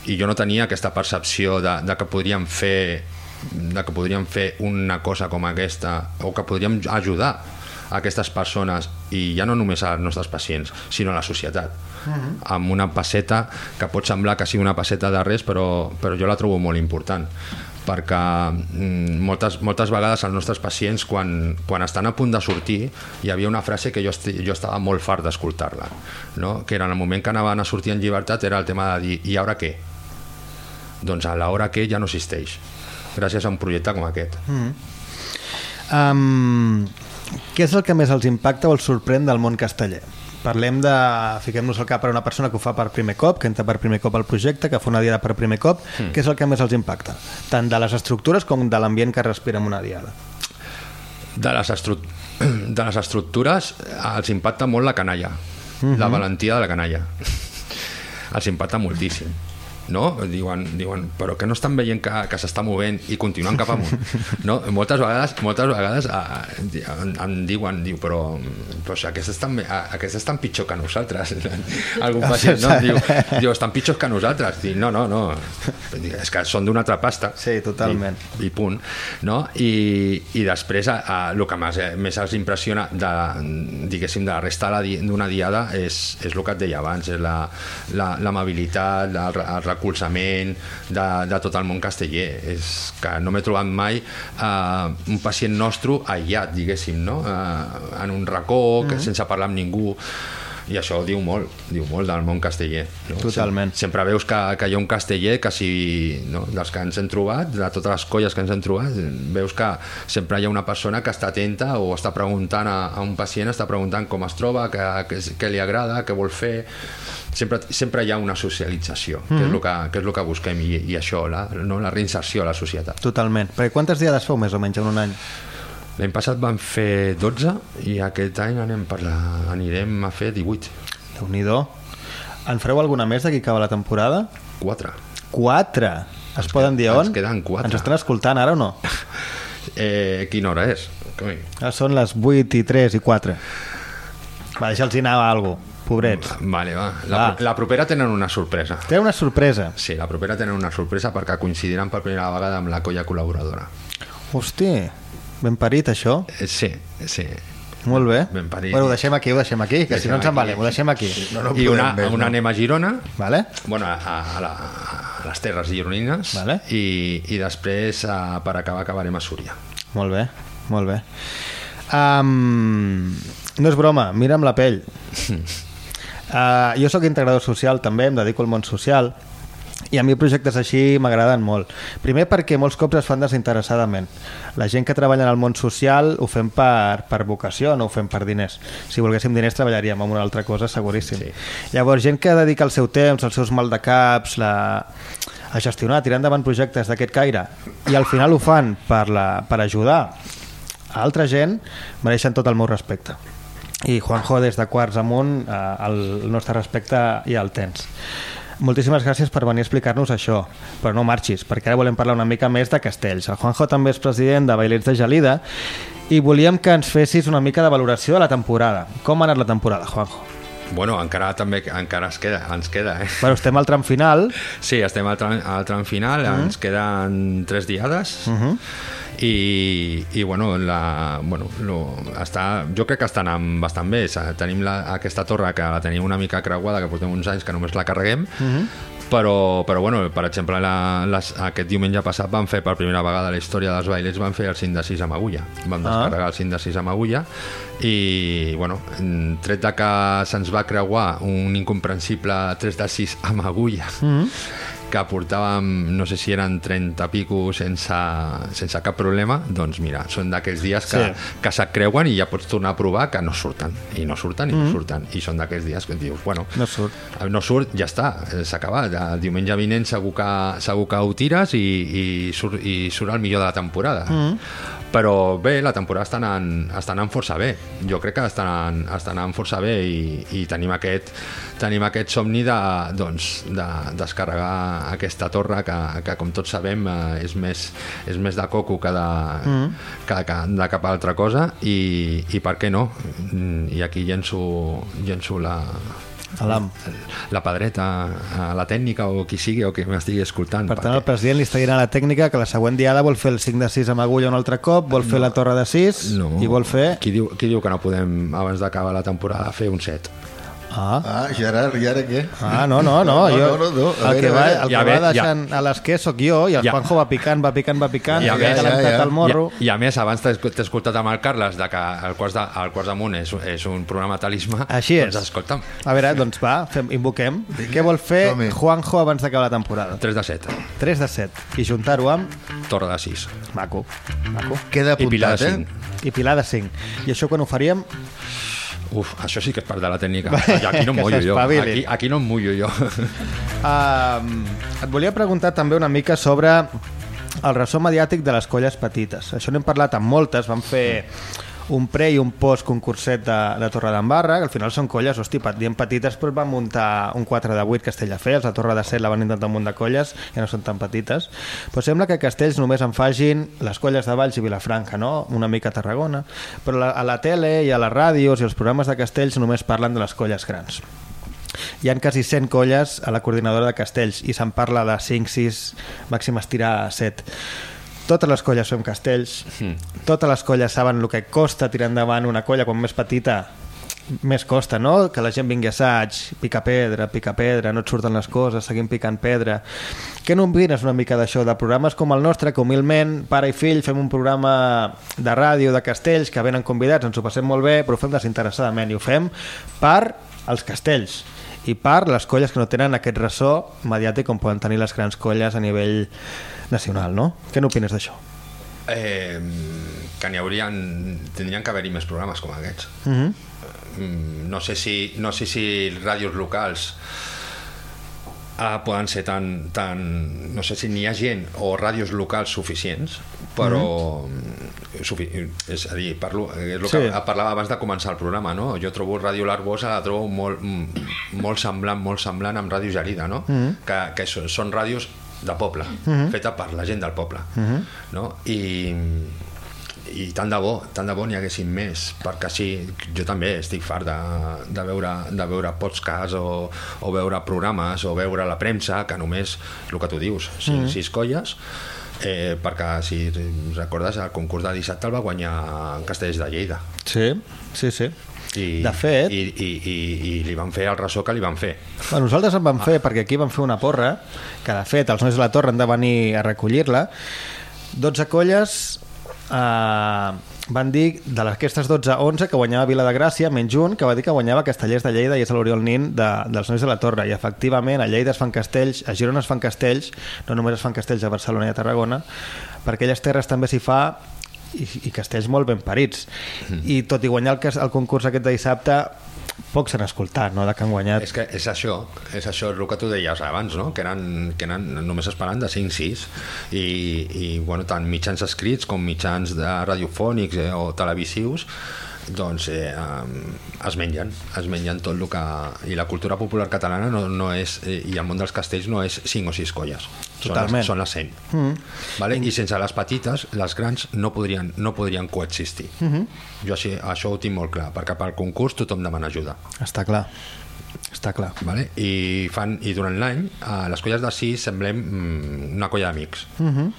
i jo no tenia aquesta percepció de, de que podríem fer de que podríem fer una cosa com aquesta o que podríem ajudar a aquestes persones i ja no només als nostres pacients sinó a la societat amb una passeta que pot semblar que sigui una passeta de res però, però jo la trobo molt important perquè mm, moltes, moltes vegades els nostres pacients quan, quan estan a punt de sortir hi havia una frase que jo, esti, jo estava molt fart d'escoltar-la no? que era en el moment que anaven a sortir en llibertat era el tema de dir i ara què? doncs a l'hora que ja no existeix gràcies a un projecte com aquest Um, què és el que més els impacta o els sorprèn del món casteller? Parlem de... Fiquem-nos al cap per una persona que ho fa per primer cop, que entra per primer cop al projecte, que fa una diada per primer cop. Mm. Què és el que més els impacta? Tant de les estructures com de l'ambient que respira en una diada. de les, estru... de les estructures els impacta molt la canalla la valentia de la canalla els impacta moltíssim no? Diuen, diuen, però que no estan veient que, que s'està movent i continuen cap amunt no? moltes vegades, moltes vegades eh, em, em diuen, diu, però, però si aquests estan, eh, aquests estan pitjor que nosaltres algun pacient no? diu, diu, estan pitjors que nosaltres dic, no, no, no és que són d'una altra pasta Sí, totalment. i, i punt no? I, i després a, a, el que més, més els impressiona de, diguéssim, de la resta d'una diada és, és el que et deia abans és la- la- l'amabilitat la, el, el recolzament de, de tot el món casteller. És que no m'he trobat mai eh, un pacient nostre aïllat diguéssim no? eh, en un racó que, sense parlar amb ningú i això diu molt, diu molt del món casteller. No? Totalment. Sempre, sempre veus que, que hi ha un casteller que si, no, dels que ens hem trobat, de totes les colles que ens hem trobat, veus que sempre hi ha una persona que està atenta o està preguntant a, a un pacient, està preguntant com es troba, què, li agrada, què vol fer... Sempre, sempre hi ha una socialització, mm -hmm. que, és el que, que és el que busquem, i, i això, la, no, la reinserció a la societat. Totalment. Perquè quantes diades feu més o menys en un any? L'any passat vam fer 12 i aquest any anem per la, anirem a fer 18. Déu-n'hi-do. En fareu alguna més d'aquí acaba la temporada? 4. Quatre! Es poden dir ens on? queden quatre. Ens estan escoltant ara o no? Eh, quina hora és? Coi. Ara són les 8 i 3 i 4. Va, deixa'ls anar a alguna cosa, pobrets. Vale, va. La, Va. la propera tenen una sorpresa. Té una sorpresa. Sí, la propera tenen una sorpresa perquè coincidiran per primera vegada amb la colla col·laboradora. Hosti, ben parit això. Eh, sí, sí. Molt bé. Ben parit. Bueno, ho deixem aquí, ho deixem aquí, que si no ens en valem, ho deixem aquí. No, no I una, més, una no? anem a Girona, Vale? bueno, a, a, la, a les terres gironines, Vale. i, i després, a, per acabar, acabarem a Súria. Molt bé, molt bé. Um, no és broma, mira'm la pell. Uh, jo sóc integrador social també, em dedico al món social I a mi projectes així m'agraden molt. Primer perquè molts cops es fan desinteressadament. La gent que treballa en el món social ho fem per, per vocació, no ho fem per diners. Si volguéssim diners treballaríem en una altra cosa, seguríssim. Sí. Llavors, gent que dedica el seu temps, els seus maldecaps, la... a gestionar, tirar endavant projectes d'aquest caire, i al final ho fan per, la, per ajudar a altra gent, mereixen tot el meu respecte i Juanjo des de Quarts amunt eh, el nostre respecte ja el tens moltíssimes gràcies per venir a explicar-nos això però no marxis, perquè ara volem parlar una mica més de Castells. El Juanjo també és president de Bailets de Gelida i volíem que ens fessis una mica de valoració de la temporada. Com ha anat la temporada, Juanjo? Bueno, encara també encara ens queda, ens queda eh? Bueno, estem al tram final. Sí, estem al tram, al tram final, uh -huh. ens queden tres diades. Uh -huh i, i bueno, la, bueno lo, està, jo crec que està anant bastant bé tenim la, aquesta torre que la tenim una mica creuada que portem uns anys que només la carreguem uh -huh però, però bueno, per exemple la, les, aquest diumenge passat van fer per primera vegada la història dels bailets van fer el 5 de 6 amb agulla. Vam descarregar ah. el 5 de 6 amb agulla. I bueno, tret de que se'ns va creuar un incomprensible 3 de 6 amb agulla mm -hmm que portàvem, no sé si eren 30 pico sense, sense cap problema, doncs mira, són d'aquells dies que, sí. que se't creuen i ja pots tornar a provar que no surten, i no surten, i mm -hmm. no surten, i són d'aquells dies que dius, bueno, no surt, no surt ja està, s'ha acabat, el diumenge vinent segur que, segur que ho tires i, i, surt, i surt el millor de la temporada. Mm -hmm però bé, la temporada està anant, està anant força bé jo crec que està anant, està anant força bé i, i tenim aquest tenim aquest somni de, doncs, de descarregar aquesta torre que, que com tots sabem eh, és, més, és més de coco que de, mm. que, que de cap altra cosa i, i per què no i aquí llenço, llenço la, Alam. la pedreta a la tècnica o qui sigui o qui m'estigui escoltant. Per tant, perquè... el president li està dient a la tècnica que la següent diada vol fer el 5 de 6 amb agulla un altre cop, vol fer no. la torre de 6 no. i vol fer... Qui diu, qui diu que no podem, abans d'acabar la temporada, fer un 7? Ah. ah, ara, i ara què? Ah, no, no, no. no, jo, no, no, no. El que va, el que va deixant ja. a l'esquer sóc jo i el ja. Juanjo va picant, va picant, va picant, i ja, ja, ja, ja. el morro. I, I a més, abans t'he escoltat amb el Carles de que el Quarts, de, el Quarts d'Amunt és, és un programa talismà. Així és. Doncs escolta'm. A veure, doncs va, fem, invoquem. Què vol fer Juanjo abans d'acabar la temporada? 3 de 7. 3 de 7. I juntar-ho amb... Torre de 6. Maco. Maco. Queda apuntat, I Pilar de 5. Eh? I Pilar de 5. I això quan ho faríem? Uf, això sí que és part de la tècnica. I aquí no em mullo jo. Aquí, aquí no em mullo jo. Uh, et volia preguntar també una mica sobre el ressò mediàtic de les colles petites. Això n'hem parlat amb moltes, vam fer un pre i un post concurset de, de Torre d'Embarra, que al final són colles, hosti, dient petites, però van muntar un 4 de 8 Castelldefels, la Torre de 7 la van intentar un munt de colles, ja no són tan petites, però sembla que Castells només en fagin les colles de Valls i Vilafranca, no? una mica a Tarragona, però la, a la tele i a les ràdios i els programes de Castells només parlen de les colles grans. Hi han quasi 100 colles a la coordinadora de Castells i se'n parla de 5, 6, màxim estirar 7 totes les colles som castells, mm. totes les colles saben el que costa tirar endavant una colla quan més petita més costa, no? Que la gent vingui a assaig, pica pedra, pica pedra, no et surten les coses, seguim picant pedra. Què no opines una mica d'això? De programes com el nostre, que humilment, pare i fill, fem un programa de ràdio de castells, que venen convidats, ens ho passem molt bé, però ho fem desinteressadament i ho fem per als castells i per les colles que no tenen aquest ressò mediàtic com poden tenir les grans colles a nivell nacional, no? Què n'opines d'això? Eh, que n'hi haurien... Tindrien que haver-hi més programes com aquests. Uh mhm. -huh. no, sé si, no sé si ràdios locals ah, poden ser tan, tan... No sé si n'hi ha gent o ràdios locals suficients, però... Uh -huh. sufi és a dir, parlo, és el sí. que parlava abans de començar el programa, no? Jo trobo Ràdio L'Arbosa, la trobo molt, molt semblant, molt semblant amb Ràdio Gerida, no? Uh -huh. que, que són ràdios de poble, uh mhm. -huh. feta per la gent del poble. Uh mhm. -huh. no? I, i tant de bo, tant de bo n'hi haguessin més, perquè sí, jo també estic fart de, de, veure, de veure podcasts o, o veure programes o veure la premsa, que només, el que tu dius, sis, mm -hmm. sis colles, eh, perquè si recordes el concurs de dissabte el va guanyar en Castells de Lleida sí, sí, sí i, de fet... I, i, i, i li van fer el ressò que li van fer. Bueno, nosaltres en vam ah. fer perquè aquí vam fer una porra, que de fet els nois de la torre han de venir a recollir-la. 12 colles uh, van dir de aquestes 12, 11 que guanyava Vila de Gràcia, menys un que va dir que guanyava Castellers de Lleida i és l'Oriol Nin de, dels Nois de la Torre. I efectivament a Lleida es fan castells, a Girona es fan castells, no només es fan castells a Barcelona i a Tarragona, per aquelles terres també s'hi fa i, i castells molt ben parits. I tot i guanyar el, el concurs aquest de dissabte, pocs s'han escoltat, no?, de que han guanyat. És que és això, és això el que tu deies abans, no? que, eren, que eren només esperant de 5-6 i, i bueno, tant mitjans escrits com mitjans de radiofònics eh, o televisius doncs eh, es mengen es mengen tot el que... i la cultura popular catalana no, no és eh, i el món dels castells no és 5 o 6 colles són Totalment. les, són les 100 Mm. vale? i sense les petites les grans no podrien, no podrien coexistir Mhm. jo així, això ho tinc molt clar perquè pel concurs tothom demana ajuda Està clar. Està clar. vale? I, fan, i durant l'any a les colles de 6 semblem mm, una colla d'amics Uh -huh.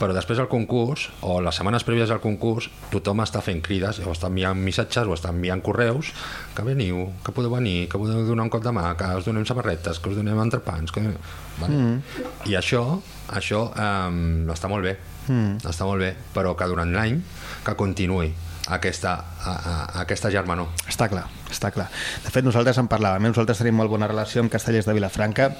Però després del concurs o les setmanes prèvies al concurs tothom està fent crides o està enviant missatges o està enviant correus que veniu, que podeu venir que podeu donar un cop de mà, que us donem samarretes que us donem entrepans que... vale? Mm. i això això um, està molt bé Mm. està molt bé, però que durant l'any que continuï aquesta, a, a, aquesta germanor Està clar, està clar. De fet, nosaltres en parlàvem, eh? nosaltres tenim molt bona relació amb Castellers de Vilafranca,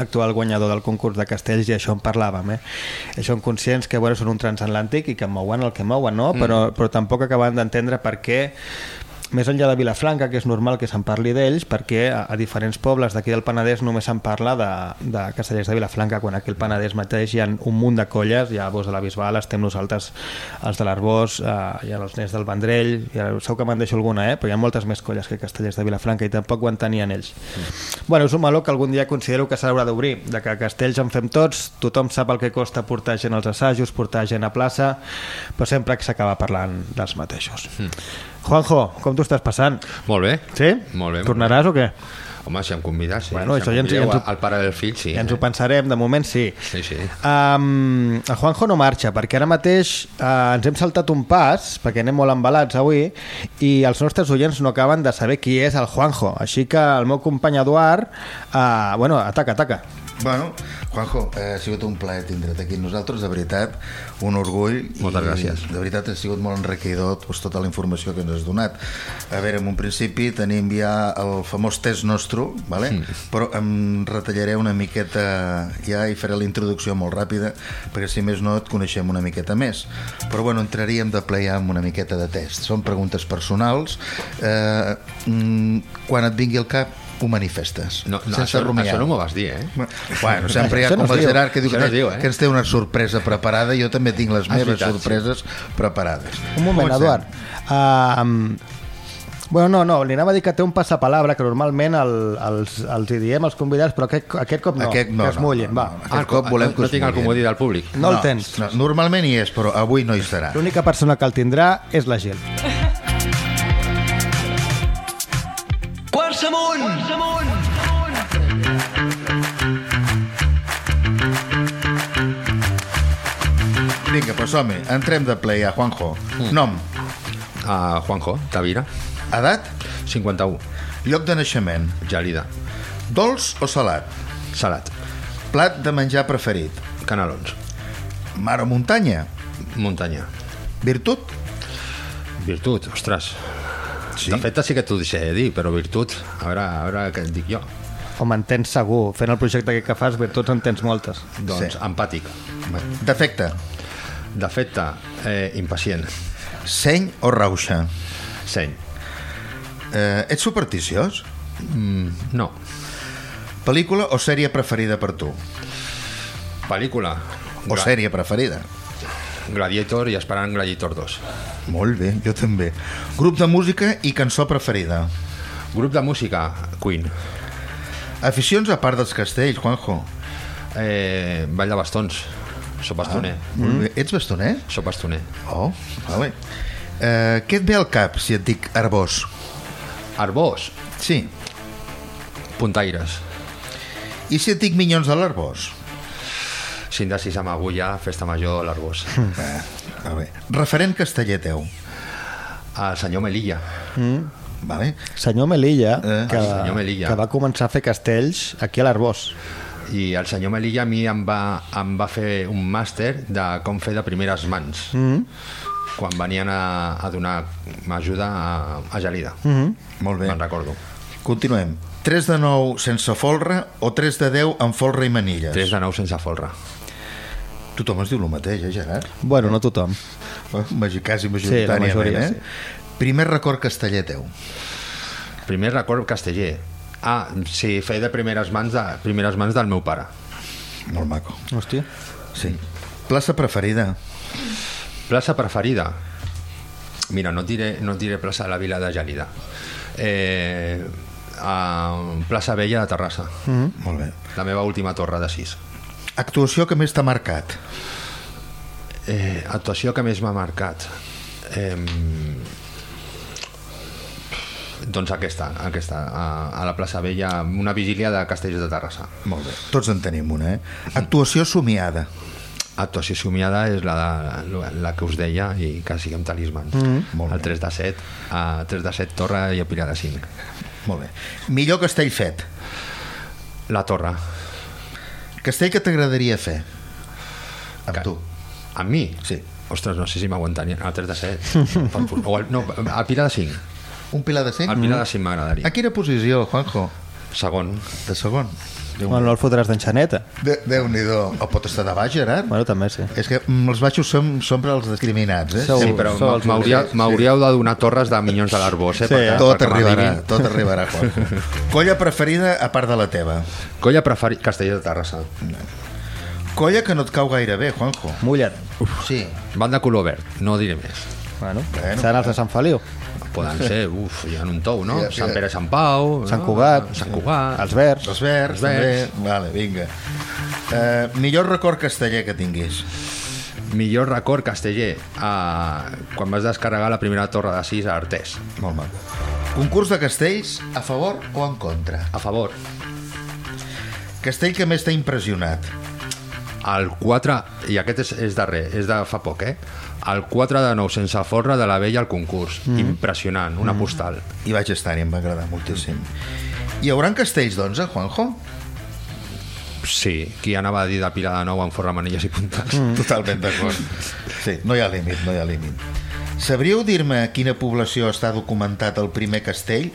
actual guanyador del concurs de castells, i això en parlàvem. Eh? Som conscients que bueno, són un transatlàntic i que mouen el que mouen, no? Mm. però, però tampoc acaben d'entendre per què més enllà de Vilafranca, que és normal que se'n parli d'ells, perquè a, a diferents pobles d'aquí del Penedès només se'n parla de, de Castellers de Vilafranca, quan aquí al Penedès mateix hi ha un munt de colles, hi ha Bos de la Bisbal, estem nosaltres els de l'Arbós, eh, hi ha els Nens del Vendrell, ja sabeu que me'n deixo alguna, eh? però hi ha moltes més colles que Castellers de Vilafranca i tampoc ho entenien ells. Bueno, és un meló que algun dia considero que s'haurà d'obrir, de que Castells en fem tots, tothom sap el que costa portar gent als assajos, portar gent a plaça, però sempre que s'acaba parlant dels mateixos. Juanjo, com t'ho estàs passant? Molt bé. Sí? Molt bé. molt Tornaràs o què? Home, si em convides, sí. Bueno, si això ja ens- ja ens ho- al pare del fill, sí. Ja ens ho pensarem, de moment sí. Sí, sí. Um, el Juanjo no marxa, perquè ara mateix uh, ens hem saltat un pas, perquè anem molt embalats avui, i els nostres oients no acaben de saber qui és el Juanjo. Així que el meu company Eduard, uh, bueno, ataca, ataca. Bueno, Juanjo, eh, ha sigut un plaer tindre't aquí nosaltres, de veritat, un orgull. Moltes i, gràcies. De veritat, ha sigut molt enriquidor doncs, tota la informació que ens has donat. A veure, en un principi tenim ja el famós test nostre, vale? Mm. però em retallaré una miqueta ja i faré la introducció molt ràpida, perquè si més no et coneixem una miqueta més. Però bueno, entraríem de ple ja amb una miqueta de test. Són preguntes personals. Eh, mm, quan et vingui al cap, ho manifestes. No, no, sense això, rumiar. això no m'ho vas dir, eh? Bueno, sempre hi ha no com el diu. Gerard que diu, Això no diu, eh? que ens té una sorpresa preparada i jo també tinc les Ah, meves veritat, sí. sorpreses preparades. Un moment. Eduard. Uh, bueno, no, no, li anava a dir que té un passapalabra que normalment el, els, els hi diem als convidats, però aquest, aquest cop no, Aquest no, que es no, mullin, no, va. no, aquest cop volem que no tinc el comodí del públic. No el tens. No, normalment hi és, però avui no hi serà. L'única persona que el tindrà és la Gil. Vinga, doncs som-hi. Entrem de ple ja, Juanjo. Nom, Uh, Juanjo, Tavira, edat, 51, lloc de naixement, Gelida, dolç o salat, Salat, plat de menjar preferit, Canalons, mar o muntanya, Muntanya, virtut, Virtut, ostres. Sí? De fet, sí que t'ho deixé de dir, però virtut, a veure, a veure què et dic jo. Home, en tens segur. Fent el projecte que fas, virtuts en tens moltes. Doncs Sí. empàtic. defecte, Defecte, eh, impacient. seny o rauxa. Seny. Eh, ets supersticiós? Mm, no. Pel·lícula o sèrie preferida per tu? Pel·lícula. O sèrie preferida? Gladiator i esperant Gladiator 2. Molt bé, jo també. Grup de música i cançó preferida. Grup de música, Queen. Aficions a part dels castells, Juanjo. Eh, ball de bastons. Soc bastoner. Molt bé. Ets bastoner? Soc bastoner. Oh, vale. Eh, què et ve al cap si et dic arbós? Arbós, Sí. puntaires. I si et dic minyons de l'arbós? Síntesis amb agulla, festa major, l'arbós. Eh, va bé. Referent casteller teu. El senyor Melilla. Vale. Senyor Melilla, Eh, que, senyor Melilla. que va començar a fer castells aquí a l'Arbós. I el senyor Melilla a mi em va, em va fer un màster de com fer de primeres mans Mm. quan venien a, a donar ajuda a, a Gelida. Mm -hmm. Molt bé. Me'n recordo. Continuem. 3 de 9 sense folre o 3 de 10 amb folre i manilles? 3 de 9 sense folre. Tothom es diu el mateix, eh, Gerard? Bueno, no tothom. Magi, quasi Sí, la majoritàriament, majoria, eh? sí. Primer record casteller teu. Primer record casteller. Ah, sí, feia de primeres mans, de, primeres mans del meu pare. Molt maco. Hòstia. Sí. Plaça preferida? Plaça preferida? Mira, no et diré, no et diré plaça de la Vila de Gelida. Eh, a plaça Vella de Terrassa. Mm -hmm. Molt bé. La meva última torre de 6. Actuació que més t'ha marcat? Eh, actuació que més m'ha marcat. Eh, doncs aquesta, aquesta a, a la plaça Vella, una vigília de Castells de Terrassa. Molt bé. Tots en tenim una, eh? Actuació somiada. Actuació somiada és la, de, la que us deia i que siguem talismans. Mhm. Molt el 3 de 7, a 3 de 7 torre i a Pilar de 5. Molt bé. Millor castell fet? La torre. Castell que t'agradaria fer? Amb tu. Amb mi? Sí. Ostres, no sé si m'aguantarien. El 3 de 7. o el, no, a Pilar de 5. Un pilar de 5? El Pilar de 5 m'agradaria. A quina posició, Juanjo? Segon. De segon? Déu Bueno, no el fotràs d'enxaneta. de, Déu-n'hi-do. O pot estar de baix, Gerard? Bueno, també sí. És que mm, els baixos som sempre els discriminats, eh? Sou- Sí, però m'hauria- Sí. m'hauríeu de donar torres de Minyons de l'Arbós, eh? Sí. perquè- Tot perquè arribarà, tot arribarà, Juanjo. Colla preferida a part de la teva? Colla preferit... Castell de Terrassa. Colla que no et cau gaire bé, Juanjo. Mulla't. Sí. Van de color verd, no diré més. Bueno, Bueno. seran els de Sant Feliu. Poden ser, uf, hi ha un tou, no? Ja, ja. Sant Pere, Sant Pau... Sant no? Cugat. Sant Cugat. Els verds. Els verds, Els verds. també. Vale, vinga. Uh, millor record casteller que tinguis? Millor record casteller, uh, quan vas descarregar la primera torre de 6 a Artés. Molt maco. Concurs de castells, a favor o en contra? A favor. Castell que més t'ha impressionat? El 4, i aquest és, és darrer, és de fa poc, eh? El 4 de 9 sense forra de la vella al concurs. Mm. Impressionant, una mm. postal. I vaig estar-hi, em va agradar moltíssim. Hi haurà castells d'11, Juanjo? Sí, qui anava a dir de Pilar de Nou amb forra, manilles i puntes. Mm. Totalment d'acord. Sí, no hi ha límit, no hi ha límit. Sabríeu dir-me a quina població està documentat el primer castell?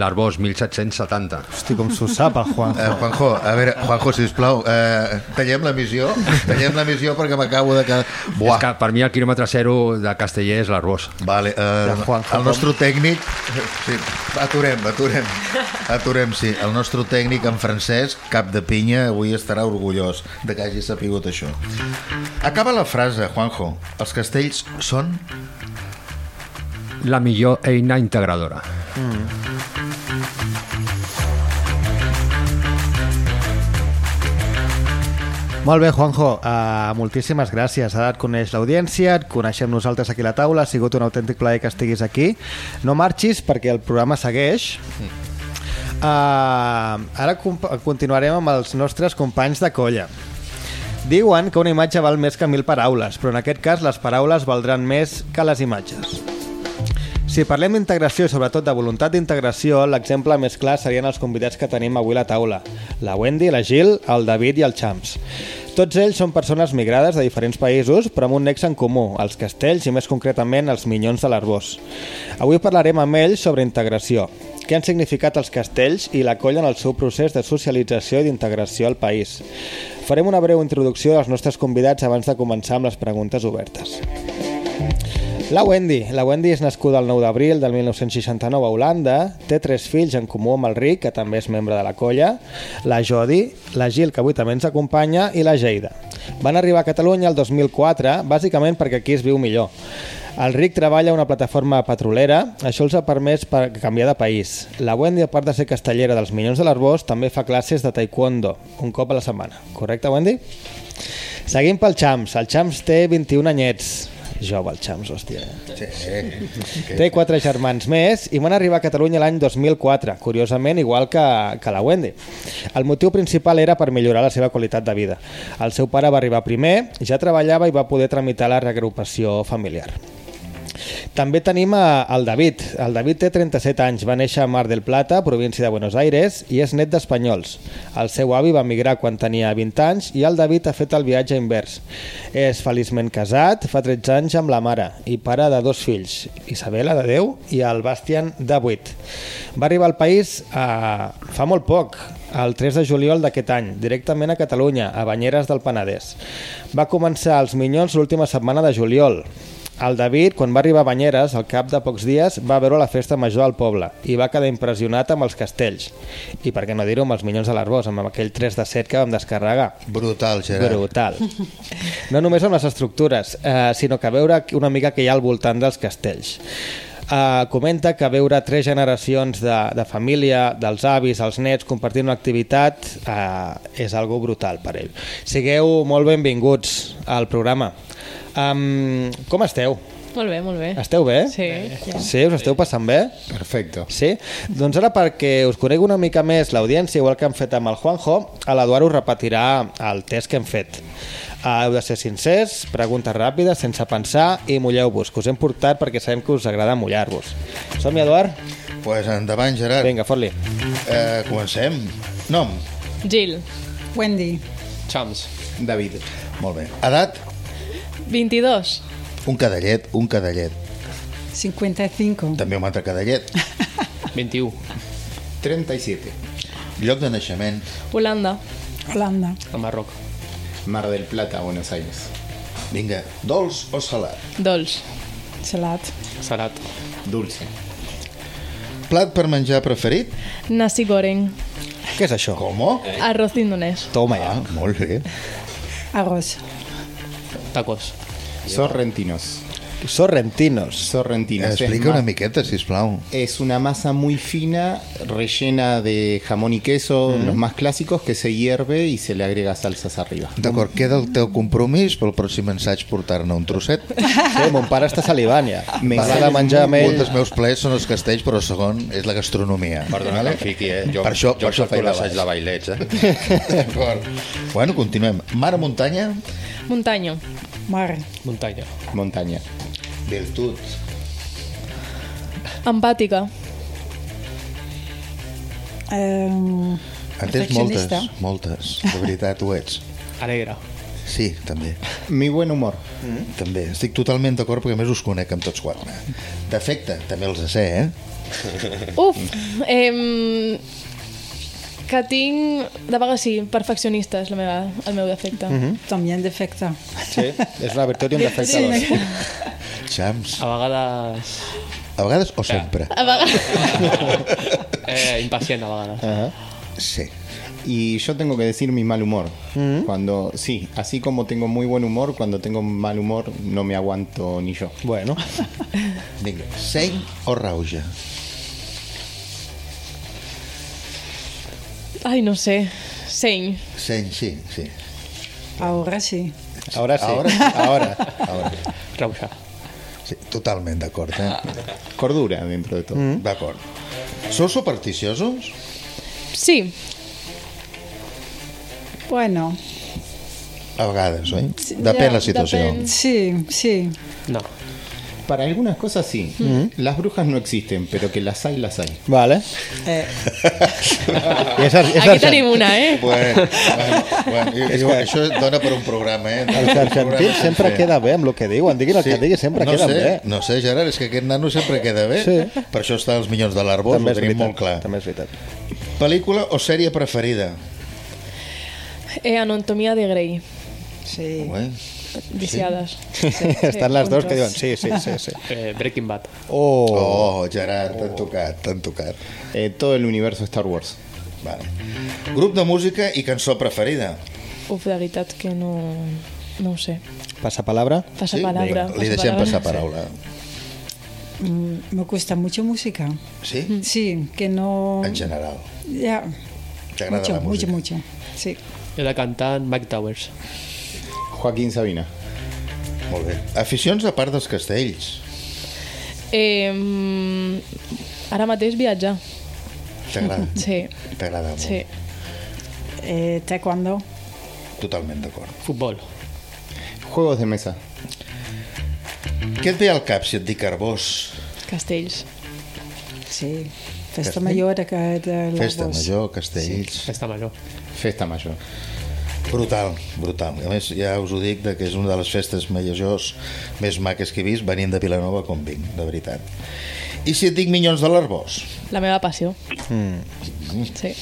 L'Arbós, 1770. Hosti, com s'ho sap, el Juan. Eh, Juanjo, a veure, Juanjo, sisplau, eh, tallem l'emissió, tallem l'emissió perquè m'acabo de quedar... És que per mi el quilòmetre zero de Casteller és l'Arbós. Vale, eh, Juanjo, el nostre tècnic... Sí, aturem, aturem. Aturem, sí. El nostre tècnic, en Francesc, cap de pinya, avui estarà orgullós de que hagi sapigut això. Acaba la frase, Juanjo. Els castells són... La millor eina integradora. Molt bé, Juanjo, uh, moltíssimes gràcies. Ara et coneix l'audiència, et coneixem nosaltres aquí a la taula, ha sigut un autèntic plaer que estiguis aquí. No marxis perquè el programa segueix. Uh, ara continuarem amb els nostres companys de colla. Diuen que una imatge val més que mil paraules, però en aquest cas les paraules valdran més que les imatges. Si parlem d'integració i sobretot de voluntat d'integració, l'exemple més clar serien els convidats que tenim avui a la taula. La Wendy, la Gil, el David i el Champs. Tots ells són persones migrades de diferents països, però amb un nexe en comú, els castells i més concretament els minyons de l'Arbós. Avui parlarem amb ells sobre integració, què han significat els castells i la colla en el seu procés de socialització i d'integració al país. Farem una breu introducció dels nostres convidats abans de començar amb les preguntes obertes. La Wendy. La Wendy és nascuda el 9 d'abril del 1969 a Holanda, té tres fills en comú amb el Rick, que també és membre de la colla, la Jodi, la Gil, que avui també ens acompanya, i la Geida. Van arribar a Catalunya el 2004, bàsicament perquè aquí es viu millor. El Rick treballa a una plataforma petrolera, això els ha permès per canviar de país. La Wendy, a part de ser castellera dels Minyons de l'Arbós, també fa classes de taekwondo, un cop a la setmana. Correcte, Wendy? Seguim pel Champs. El Champs té 21 anyets. Jove, el Champs, hòstia. Sí, Té quatre germans més i van arribar a Catalunya l'any 2004, curiosament igual que, que la Wendy. El motiu principal era per millorar la seva qualitat de vida. El seu pare va arribar primer, ja treballava i va poder tramitar la reagrupació familiar. També tenim a, el David. El David té 37 anys, va néixer a Mar del Plata, província de Buenos Aires, i és net d'espanyols. El seu avi va migrar quan tenia 20 anys i el David ha fet el viatge invers. És feliçment casat, fa 13 anys amb la mare i pare de dos fills, Isabela, de 10, i el Bastian, de 8. Va arribar al país a... fa molt poc, el 3 de juliol d'aquest any, directament a Catalunya, a Banyeres del Penedès. Va començar els Minyons l'última setmana de juliol. El David, quan va arribar a Banyeres, al cap de pocs dies, va veure la festa major al poble i va quedar impressionat amb els castells. I per què no dir-ho amb els Minyons de l'Arbós, amb aquell 3 de 7 que vam descarregar. Brutal, Gerard. Brutal. No només amb les estructures, eh, sinó que veure una mica que hi ha al voltant dels castells. Uh, comenta que veure tres generacions de, de família, dels avis, els nets, compartint una activitat uh, és algo brutal per ell. Sigueu molt benvinguts al programa. Um, com esteu? Molt bé, molt bé. Esteu bé? Sí. Sí, us esteu passant bé? Perfecto. Sí? Doncs ara perquè us conegui una mica més l'audiència, igual que hem fet amb el Juanjo, a l'Eduard us repetirà el test que hem fet. Uh, heu de ser sincers, preguntes ràpides, sense pensar i mulleu-vos, que us hem portat perquè sabem que us agrada mullar-vos. Som-hi, Eduard? Pues endavant, Gerard. Vinga, fot-li. Eh, comencem. Nom. Gil, Wendy, Chams. David. Molt bé. Edat. 22. Un cadallet, un cadallet. 55, També un altre cadallet. 21. 37. Lloc de naixement. Holanda. Holanda, A Marroc. Mar del Plata, Buenos Aires. Vinga, dolç o salat? Dolç. salat, Salat. Dulce. Plat per menjar preferit? Nasi goreng. Què és això? Com? Arroz indonès. Toma ja. Ah, molt bé. arroz, Tacos. Sorrentinos. Sorrentinos. Sorrentinos. Explica una miqueta, sisplau. Es una masa muy fina, rellena de jamón y queso, los más clásicos, que se hierve y se le agrega salsas arriba. D'acord, queda el teu compromís pel pròxim assaig portar-ne un trosset. Sí, mon pare està salivant ja. Me M'agrada menjar amb Un ell. dels meus plaers són els castells, però el segon és la gastronomia. Perdona que em fiqui, eh? Jo, Per això- jo per això feia l'assaig de bailets, eh? D'acord. Bueno, continuem. Mar muntanya? Montaño. mar, Montaña. Montaña. Virtut. Empàtica. eh, En tens moltes, moltes. De veritat, ho ets. Alegra. Sí, també. Mi buen humor. També. Estic totalment d'acord perquè a més us conec amb tots quatre. Defecte, també els sé, eh? Uf. Em, que tinc... De vegades sí, perfeccionista és la meva, el meu defecte. también defecte. Sí, és una virtut i un defecte. Sí. Xams. A vegades... A vegades o sempre? A vegades... Eh, impacient, a vegades. Sí. Y yo tengo que decir mi mal humor. Cuando, sí, así como tengo muy buen humor, cuando tengo mal humor no me aguanto ni yo. Bueno, Vinga. Seny o rauja? Ai, no sé. Seny. Seny, sí, sí. Ahora sí. ara sí. Ahora sí. Ahora. Ahora. Rauxa. Sí, totalment d'acord, eh? Cordura dentro de todo. D'acord. Sou supersticiosos? Sí. Bueno, A vegades, oi? Sí, Depèn ja, la situació. depèn. sí, sí. No. Para algunas cosas sí. Las brujas no existen, pero que las hay, las hay. Vale. Eh, és Aquí tenim una, eh? Bueno, bueno, bueno. I, això dona per un programa, eh? Els argentins sempre queda bé amb el que diuen. Diguin el que digui, sempre no queda sé, bé. No sé, Gerard, és que aquest nano sempre queda bé. Sí. Per això està als Minyons de l'Arbós, ho és tenim molt clar. També és veritat. Pel·lícula o sèrie preferida? Eh, Anatomia de Grey. sí. Ué, Viciades. Sí, Estan les dues que diuen sí, sí, sí. sí. Eh, Breaking Bad. Oh. Oh, Gerard, t'han tocat, t'han tocat. Eh, todo el universo Star Wars. Vale. Grup de música i cançó preferida? Uf, de veritat que no... No ho sé. Passa palabra? Passa Sí? palabra. Vinga, li deixem palabra. passar paraula. Mm, me gusta mucho música. Sí? Sí, que no... En general. Ya, T'agrada mucho, la música? mucho, mucho. Sí. De cantant Mike Towers. Joaquín Sabina. Molt bé. Aficions a part dels castells. Eh, ara mateix viatjar. T'agrada? Sí, T'agrada molt? sí. Eh, taekwondo. Totalment d'acord. Futbol. Juegos de mesa. Què et ve al cap si et dic Arbós? Castells. Sí. Festa Castell? Major de, de l'Arbós. Festa Major, Castells... Festa Major. Festa Major. Brutal, brutal. A més, ja us ho dic, de que és una de les festes majors més maques que he vist, venint de Vilanova com vinc, de veritat. I si et dic Minyons de l'Arbós? La meva passió. Mm. Sí.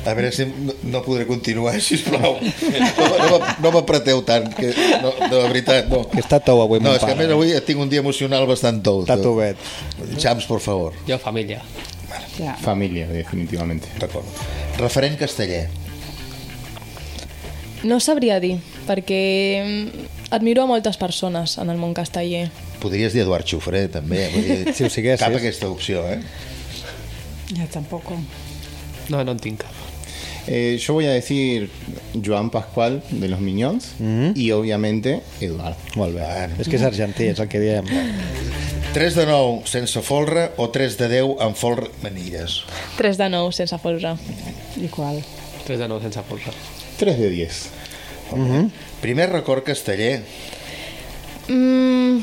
A veure si no, no podré continuar, sisplau. No, no, no m'apreteu tant, que, no, de veritat, no. Que està tou avui, No, mon és que a més avui tinc un dia emocional bastant tou. Està tovet. Xams, por favor. Jo, família. Ja. Familia, definitivamente. D'acord. Referent casteller. No sabria dir, perquè mm, admiro a moltes persones en el món casteller. Podries dir Eduard Xufré, també. Vull dir, Si ho siguessis. Cap aquesta opció, eh? Ja, tampoco. No, no en tinc cap. Eh, yo voy a decir Joan Pascual de los Miñons y obviamente Eduard. Molt bé. És que és argentí, és el que diem. 3 de 9 sense folre o 3 de 10 amb folre manilles? 3 de 9 sense folre. Igual. 3 de 9 sense folre. 3 de 10. Primer record casteller. Mm...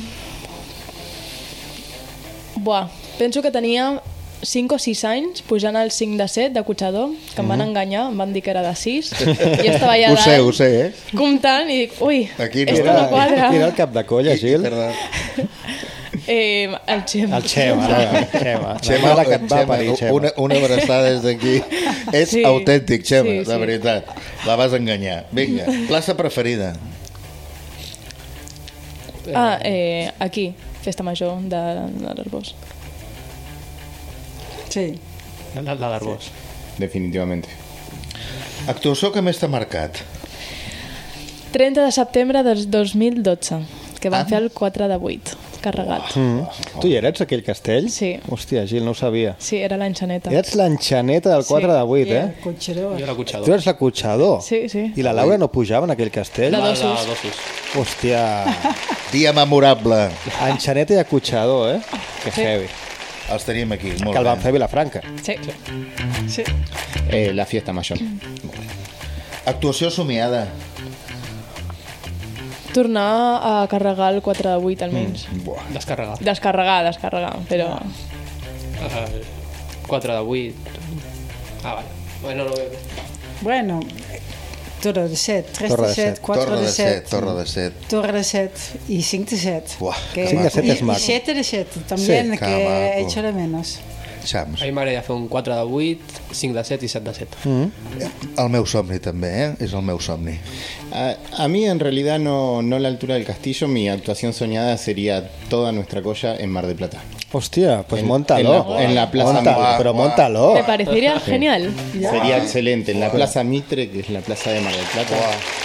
Buah, penso que tenia 5 o 6 anys pujant al 5 de 7 de cotxador, que em van enganyar, em van dir que era de 6, i estava allà Ho sé, ho sé, eh? comptant i dic, ui, Aquí no. esto no quadra. Era el cap de colla, Gil? Perdó. Eh, el Xema. El Xema, la, Xema. La mare que et va Xema, parir, Xema. Una, una abraçada des d'aquí. Ets Sí. autèntic, Xema, Sí, de sí. veritat. La vas enganyar. Vinga, plaça preferida. Ah, eh, aquí, festa major de, de l'Arbós. Sí. La, la d'Arbós. Definitivamente. Actuació que més t'ha marcat. 30 de setembre del 2012, que van Ah. fer el 4 de 8, carregat. Mm. Tu hi eres, aquell castell? Sí. Hòstia, Gil, no ho sabia. Sí, era l'enxaneta. Ets l'enxaneta del 4 de 8, Ja, eh? cotxador. Jo era Tu eres l'acotxador. Sí, sí. I la Laura no pujava en aquell castell? La La, d'ossos. la d'ossos. Hòstia, Dia memorable. enxaneta i acotxador, eh? Que Sí. heavy. Els tenim aquí. Molt Que el van fer a Vilafranca. Sí. sí. Eh, la fiesta mayor. Actuació somiada. Tornar a carregar el 4 de 8 almenys. Buah. Descarregar. Descarregar, descarregar, però... Uh, 4 de 8. Ah, vale. Bueno, no, no, Bueno, Torre de 7, 3 Torre de de 7, set. 4 Torre de de 7, 7. torre de 7. Torre de 7 y 5 de 7. Buah, Que- Cinc de set y- es maco. Y 7 de 7 también, Sí, que que he hecho de menos. Xams. A mi m'agradaria fer un 4 de 8, 5 de 7 i 7 de 7. Mm. El meu somni també, eh? És el meu somni. A, a mí en realidad no, no la altura del castillo, mi actuación soñada sería toda nuestra colla en Mar del Plata. Hòstia, pues En- montalo. en la- en la plaza Monta, Mitre. Guau. montalo. Me parecería genial. Sería excelente. En la Plaza Mitre, que es la plaza de Mar del Plata.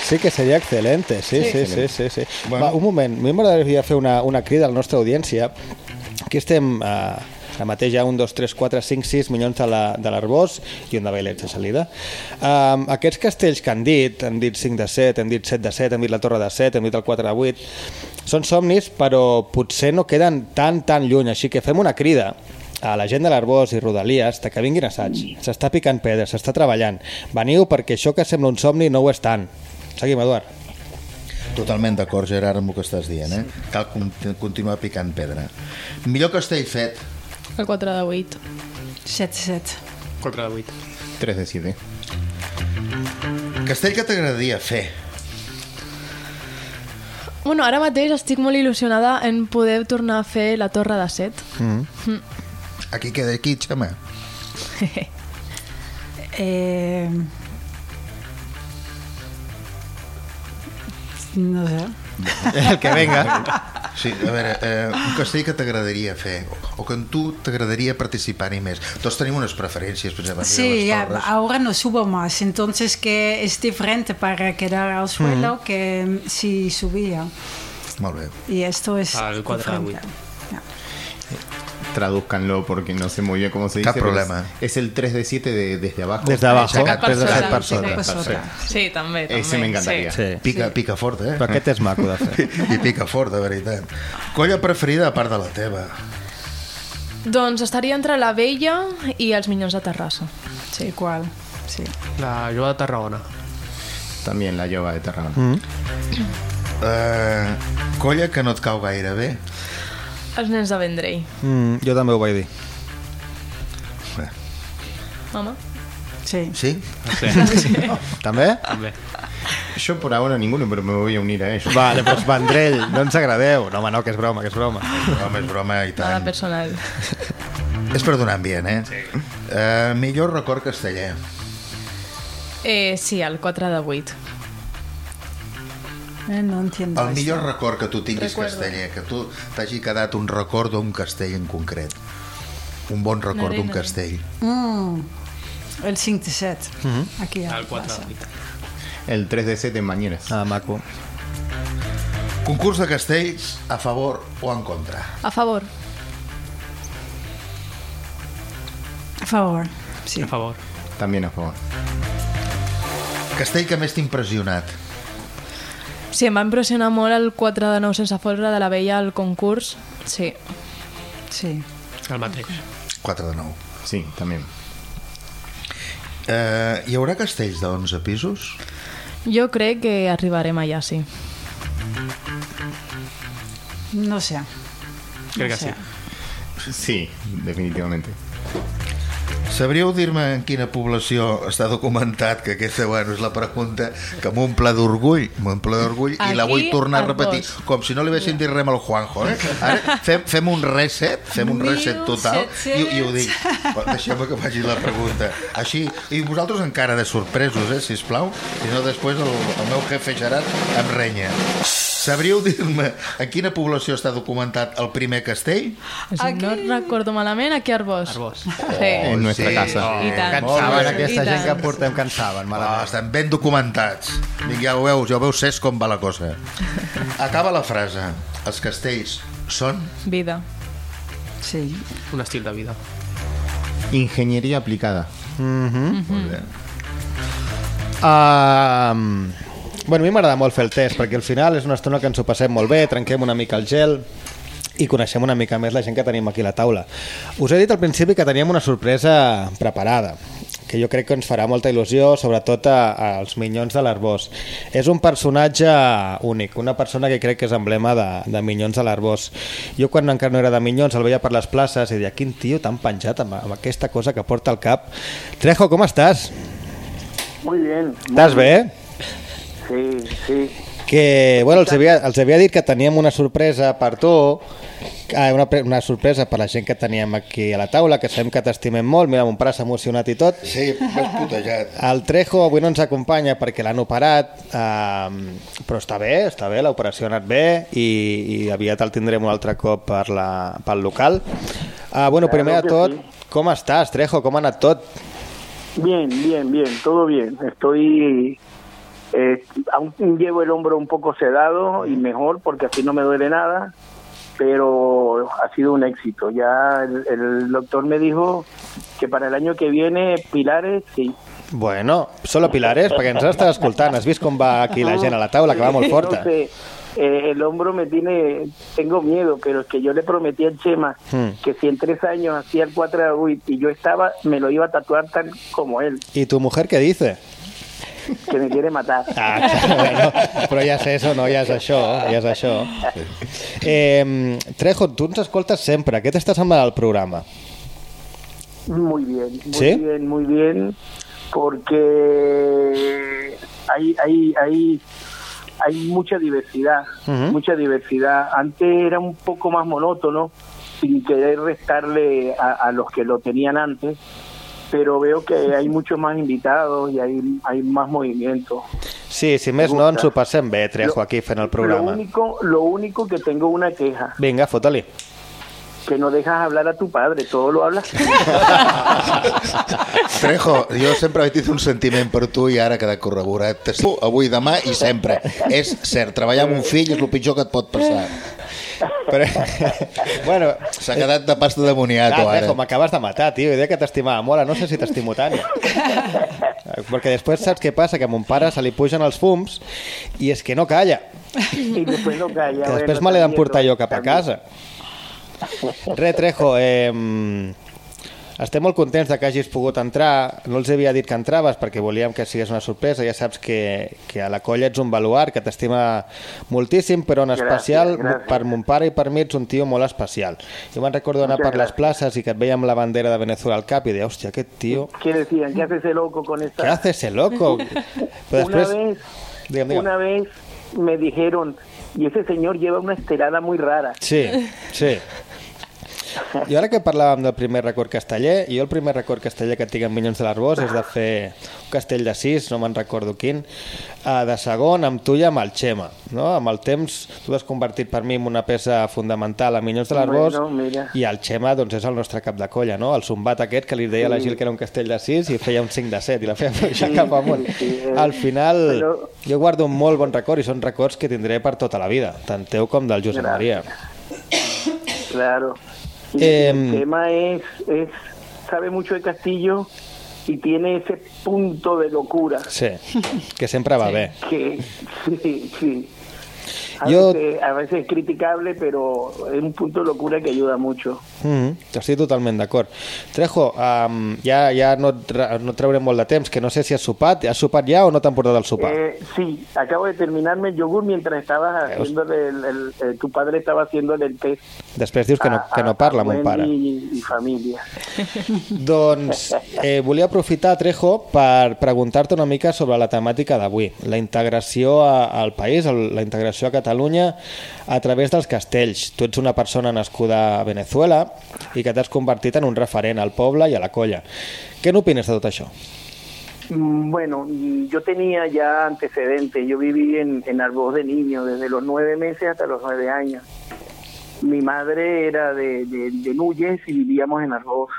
Sí que seria excelente, sí, sí, sí, sí. sí. Bueno. Va, un moment, a mi m'agradaria fer una, una crida a la nostra audiència. Aquí estem eh, ara mateix hi ha un, dos, tres, quatre, cinc, sis milions de la- l'Arbós i un de Bailets de salida. Um, aquests castells que han dit, han dit 5 de 7, han dit 7 de 7, han dit la Torre de 7, han dit el 4 de 8, són somnis però potser no queden tan, tan lluny, així que fem una crida a la gent de l'Arbós i Rodalies que vinguin assaig. S'està picant pedra, s'està treballant. Veniu perquè això que sembla un somni no ho és tant. Seguim, Eduard. Totalment d'acord, Gerard, amb el que estàs dient, eh? Cal con- continuar picant pedra. Millor castell fet. El 4 de 8. 7 7. 4 de 8. 3 de 7. Castell que t'agradaria fer. Bueno, ara mateix estic molt il·lusionada en poder tornar a fer la Torre de 7. Aquí queda aquí, xama. Eh, no sé. Eh, el que venga. Sí, a veure, eh, un castell que t'agradaria fer o que en tu t'agradaria participar-hi més. Tots tenim unes preferències, per exemple. Sí, ja, ahora no subo más, entonces que es diferente para quedar al suelo mm -hmm. que si subía. Molt bé. I esto es... Al 4 tradúzcanlo porque no sé muy bien cómo se dice. problema. Es, es, el 3 de 7 de, desde abajo. Desde abajo. Aixecat, per sota. Aixecat per Sí, també. també. Ese. Sí. Pica, sí. pica fort, eh? Paquetes aquest és maco de fer. I pica fort, de veritat. Colla preferida a part de la teva? Doncs estaria entre la vella i els minyons de Terrassa. Sí, qual. Sí. La jove de Tarragona. També la jove de Tarragona. Mm. -hmm. Uh, colla que no et cau gaire bé. Els nens de Vendrell. Mm, jo també ho vaig dir. Home. Sí. ¿Sí? Sí. ¿També? També. Yo por ahora ninguno, pero me voy a unir a ellos. Vale, doncs Vendrell, no ens agradeu. No, home, no, que és broma, que és broma. Broma, és broma i Nada tant. personal. És per donar ambient, eh? Sí. Uh, millor record casteller. Eh, sí, el 4 de 8. Eh, no entiendo. El millor record que tu tinguis Recuerdo. casteller, que tu t'hagi quedat un record d'un castell en concret. Un bon record d'un castell. Mm, el 5 de 7. Ujú. Aquí a la 4 plaza. El 3 de 7 en Mañeras. Ah, maco. Concurs de castells a favor o en contra? A favor. A favor. Sí. A favor. También a favor. Castell que més t'ha impressionat? Sí, em va impressionar molt el 4 de 9 sense folre de la vella al concurs. Sí. Sí. El mateix. 4 de 9. Sí, també. Eh, hi haurà castells de 11 pisos? Jo crec que arribarem allà, sí. No sé. Que No sé. sí. Sí, definitivamente. Sabríeu dir-me en quina població està documentat que aquesta, bueno, és la pregunta que m'omple d'orgull, m'omple d'orgull i la vull tornar a repetir, dos. com si no li haguessin dit res al Juanjo, eh? Ara fem, fem un reset, fem un reset total i, i ho dic. Deixeu-me que faci la pregunta. Així, i vosaltres encara de sorpresos, eh, sisplau, si no després el, el meu jefe Gerard em renya. Sabríeu dir-me en quina població està documentat el primer castell? Si no recordo malament, aquí a Arbós. Arbós. Sí. En nuestra casa. I tant. Cansaven I aquesta gent tant. que portem, cansaven. Malament. estan ben documentats. Vinga, ja ho veus, ja ho veus, Cesc, com va la cosa. Acaba la frase. Els castells són... Vida. Sí. Un estil de vida. Ingeniería aplicada. Mhm. Molt bé. Um, bueno, a mi m'agrada molt fer el test, perquè al final és una estona que ens ho passem molt bé, trenquem una mica el gel i coneixem una mica més la gent que tenim aquí a la taula. Us he dit al principi que teníem una sorpresa preparada, que jo crec que ens farà molta il·lusió, sobretot als Minyons de l'Arbós. És un personatge únic, una persona que crec que és emblema de, de Minyons de l'Arbós. Jo quan encara no era de Minyons el veia per les places i deia, quin tio tan penjat amb, amb aquesta cosa que porta al cap. Trejo, com estàs? Muy bien. Estàs bé? Sí, sí. Que, bueno, els havia, els havia dit que teníem una sorpresa per tu, ah, una, una sorpresa per la gent que teníem aquí a la taula, que sabem que t'estimem molt, mira, mon pare s'ha emocionat i tot. Sí, m'has putejat. El Trejo avui no ens acompanya perquè l'han operat, eh, però està bé, està bé, l'operació ha anat bé i, i aviat el tindrem un altre cop per la, pel local. Uh, bueno, primer de tot, com estàs, Trejo? Com ha anat tot? Bien, bien, bien, todo bien. Estoy, eh, aún llevo el hombro un poco sedado y mejor porque así no me duele nada, pero ha sido un éxito. Ya el, el doctor me dijo que para el año que viene Pilares, sí. Bueno, solo Pilares, perquè ens estàs escoltant. Has vist com va aquí la gent a la taula, que va molt forta. No sé, eh, el hombro me tiene, tengo miedo, pero es que yo le prometí al Chema Hmm. que si en tres años hacía el 4 de abril y yo estaba, me lo iba a tatuar tal como él, ¿Y tu mujer qué dice? Que me quiere matar. Ah, bueno, però ja és eso, no? Ja és això, ja és això. Eh, Trejo, tu ens escoltes sempre. Què t'està semblant el programa? Muy bien, muy ¿Sí? bien, muy bien, porque hay, hay, hay, hay mucha diversidad, mucha diversidad. Antes era un poco más monótono, sin querer restarle a, a los que lo tenían antes, pero veo que hay muchos más invitados y hay, hay más movimiento. Sí, si més no, ens ho passem bé, Trejo, aquí fent el Lo programa. único, lo único que tengo una queja, Vinga, fota-li. Que no dejas hablar a tu padre, todo lo hablas. Trejo, jo sempre he tingut un sentiment per tu i ara ha quedat corroborat. Tu, avui, demà i sempre. És cert, treballar amb un fill és el pitjor que et pot passar. Però, bueno, S'ha quedat de pasta de moniato, Clar, ara. Trejo, m'acabes de matar, tio. Jo deia que t'estimava molt, no sé si t'estimo tant. Perquè després saps què passa? Que a mon pare se li pugen els fums i és que no calla. y después no calla. Que després bueno, me l'he d'emportar jo cap a casa. Re, Trejo, eh, Estem molt contents de que hagis pogut entrar. No els havia dit que entraves perquè volíem que sigués una sorpresa. Ja saps que, que a la colla ets un baluart, que t'estima moltíssim, però en Gràcies, especial gràcies. per mon pare i per mi ets un tio molt especial. Jo me'n recordo anar Muchas per les places i que et veia amb la bandera de Venezuela al cap i deia, hòstia, aquest tio, ¿Qué decían? ¿Qué hace ese loco con esta? què hace ese loco? Una després... vez, Digue'm, digue'm. una vez me dijeron, y ese señor lleva una estelada muy rara. Sí, sí. I ara que parlàvem del primer record casteller, jo el primer record casteller que tinc amb Minyons de l'Arbós és de fer un castell de sis, no me'n recordo quin, eh, de segon amb tu i amb el Xema. No? Amb el temps tu t'has convertit per mi en una peça fundamental a Minyons de l'Arbós Bueno, i el Xema doncs, és el nostre cap de colla, no? el zumbat aquest que li deia a la Sí. Gil que era un castell de sis i feia un 5 de 7 i la feia pujar Sí, cap amunt. sí, sí, Al final però- jo guardo un molt bon record i són records que tindré per tota la vida, tant teu com del Josep. Maria. Claro. Y Em, el tema es, es, sabe mucho de Castillo y tiene ese punto de locura Sí, que sempre va que sí, sí. A, Yo- veces, a veces es criticable, pero es un punto de locura que ayuda mucho. Mm -hmm. Estic totalment d'acord. Trejo, um, ja, ja no, no traurem molt de temps, que no sé si has sopat. Has sopat ja o no t'han portat el sopar? Eh, sí, acabo de terminarme el yogur mientras estabas haciéndole el, el- el- tu padre estaba haciéndole el test Després dius que no, que no parla, mon Wendy pare. y, y familia. Doncs eh, volia aprofitar, Trejo, per preguntar-te una mica sobre la temàtica d'avui, la integració a, al país, la integració a Catalunya a través dels castells. Tu ets una persona nascuda a Venezuela i que t'has convertit en un referent al poble i a la colla. Què n'opines de tot això? Mm, Bueno, yo tenía ya antecedentes. Yo viví en, en de niño, desde los nueve meses hasta los nueve años. Mi madre era de, de, de Núñez y vivíamos en Arbós.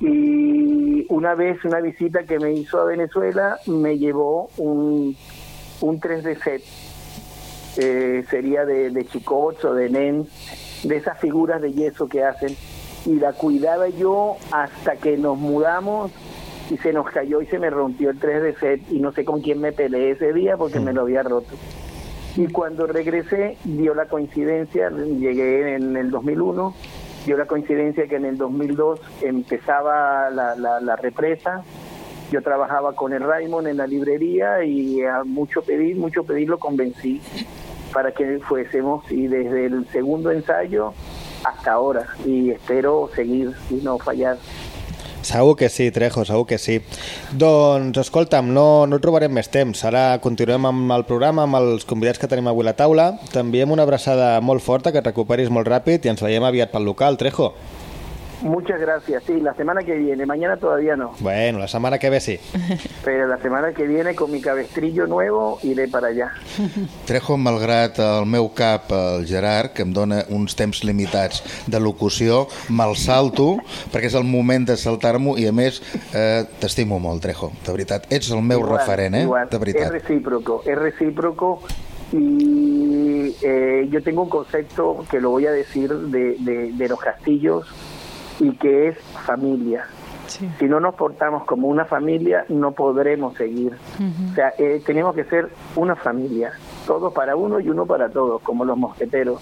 Y una vez, una visita que me hizo a Venezuela, me llevó un, un 3 de set. Eh, sería de, de chicots o de nen, de esas figuras de yeso que hacen. Y la cuidaba yo hasta que nos mudamos y se nos cayó y se me rompió el 3 de set y no sé con quién me peleé ese día porque me lo había roto. Y cuando regresé dio la coincidencia, llegué en el 2001, dio la coincidencia que en el 2002 empezaba la, la, la represa, yo trabajaba con el Raymond en la librería y a mucho pedir, mucho pedir lo convencí para que fuésemos y desde el segundo ensayo hasta ahora y espero seguir y no fallar. Segur que sí, Trejo, segur que sí. Doncs, escolta'm, no, no et robarem més temps. Ara continuem amb el programa, amb els convidats que tenim avui a la taula. T'enviem una abraçada molt forta, que et recuperis molt ràpid i ens veiem aviat pel local, Trejo. Muchas gracias, sí, la semana que viene, mañana todavía no, Bueno, la setmana que ve sí. pero la semana que viene con mi cabestrillo nuevo iré para allá. Trejo, malgrat el meu cap, el Gerard, que em dona uns temps limitats de locució, me'l salto perquè és el moment de saltar-m'ho i a més eh, t'estimo molt, Trejo, de veritat. Ets el meu Igual, referent, eh? igual. De veritat. recíproco, es recíproco y eh, yo tengo un concepto que lo voy a decir de, de- de los castillos y que es familia. Si no nos portamos como una familia, no podremos seguir. O sea, eh, tenemos que ser una familia, todos para uno y uno para todos, como los mosqueteros.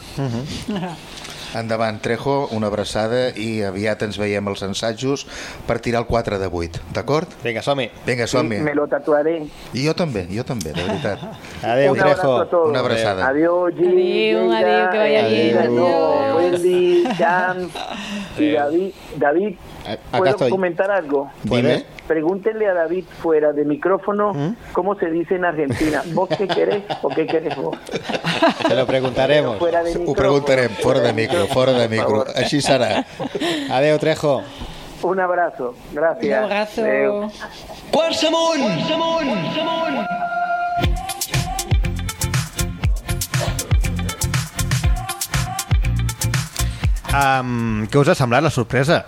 Endavant, Trejo, una abraçada i aviat ens veiem als ensajos per tirar el 4 de 8, d'acord? Vinga, som-hi. Vinga, som-hi. Me lo tatuaré. I jo també, jo també, de veritat. Adéu, Un abrazo a todos. Una abraçada. Adiós, Gil, Adiós, Lleida, adiós, que vaya bien. Adiós. Wendy, Jan David. David, ¿puedo comentar algo? Dime. Pregúntenle a David fuera de micrófono ¿Mm? cómo se dice en Argentina. ¿Vos qué querés o qué querés vos? Te lo preguntaremos. Fuera de micrófono. fora de micro, fora de micro. Així serà. Adéu, Trejo. Un abrazo. Gracias. Un abrazo. Amunt! Um, què us ha semblat la sorpresa?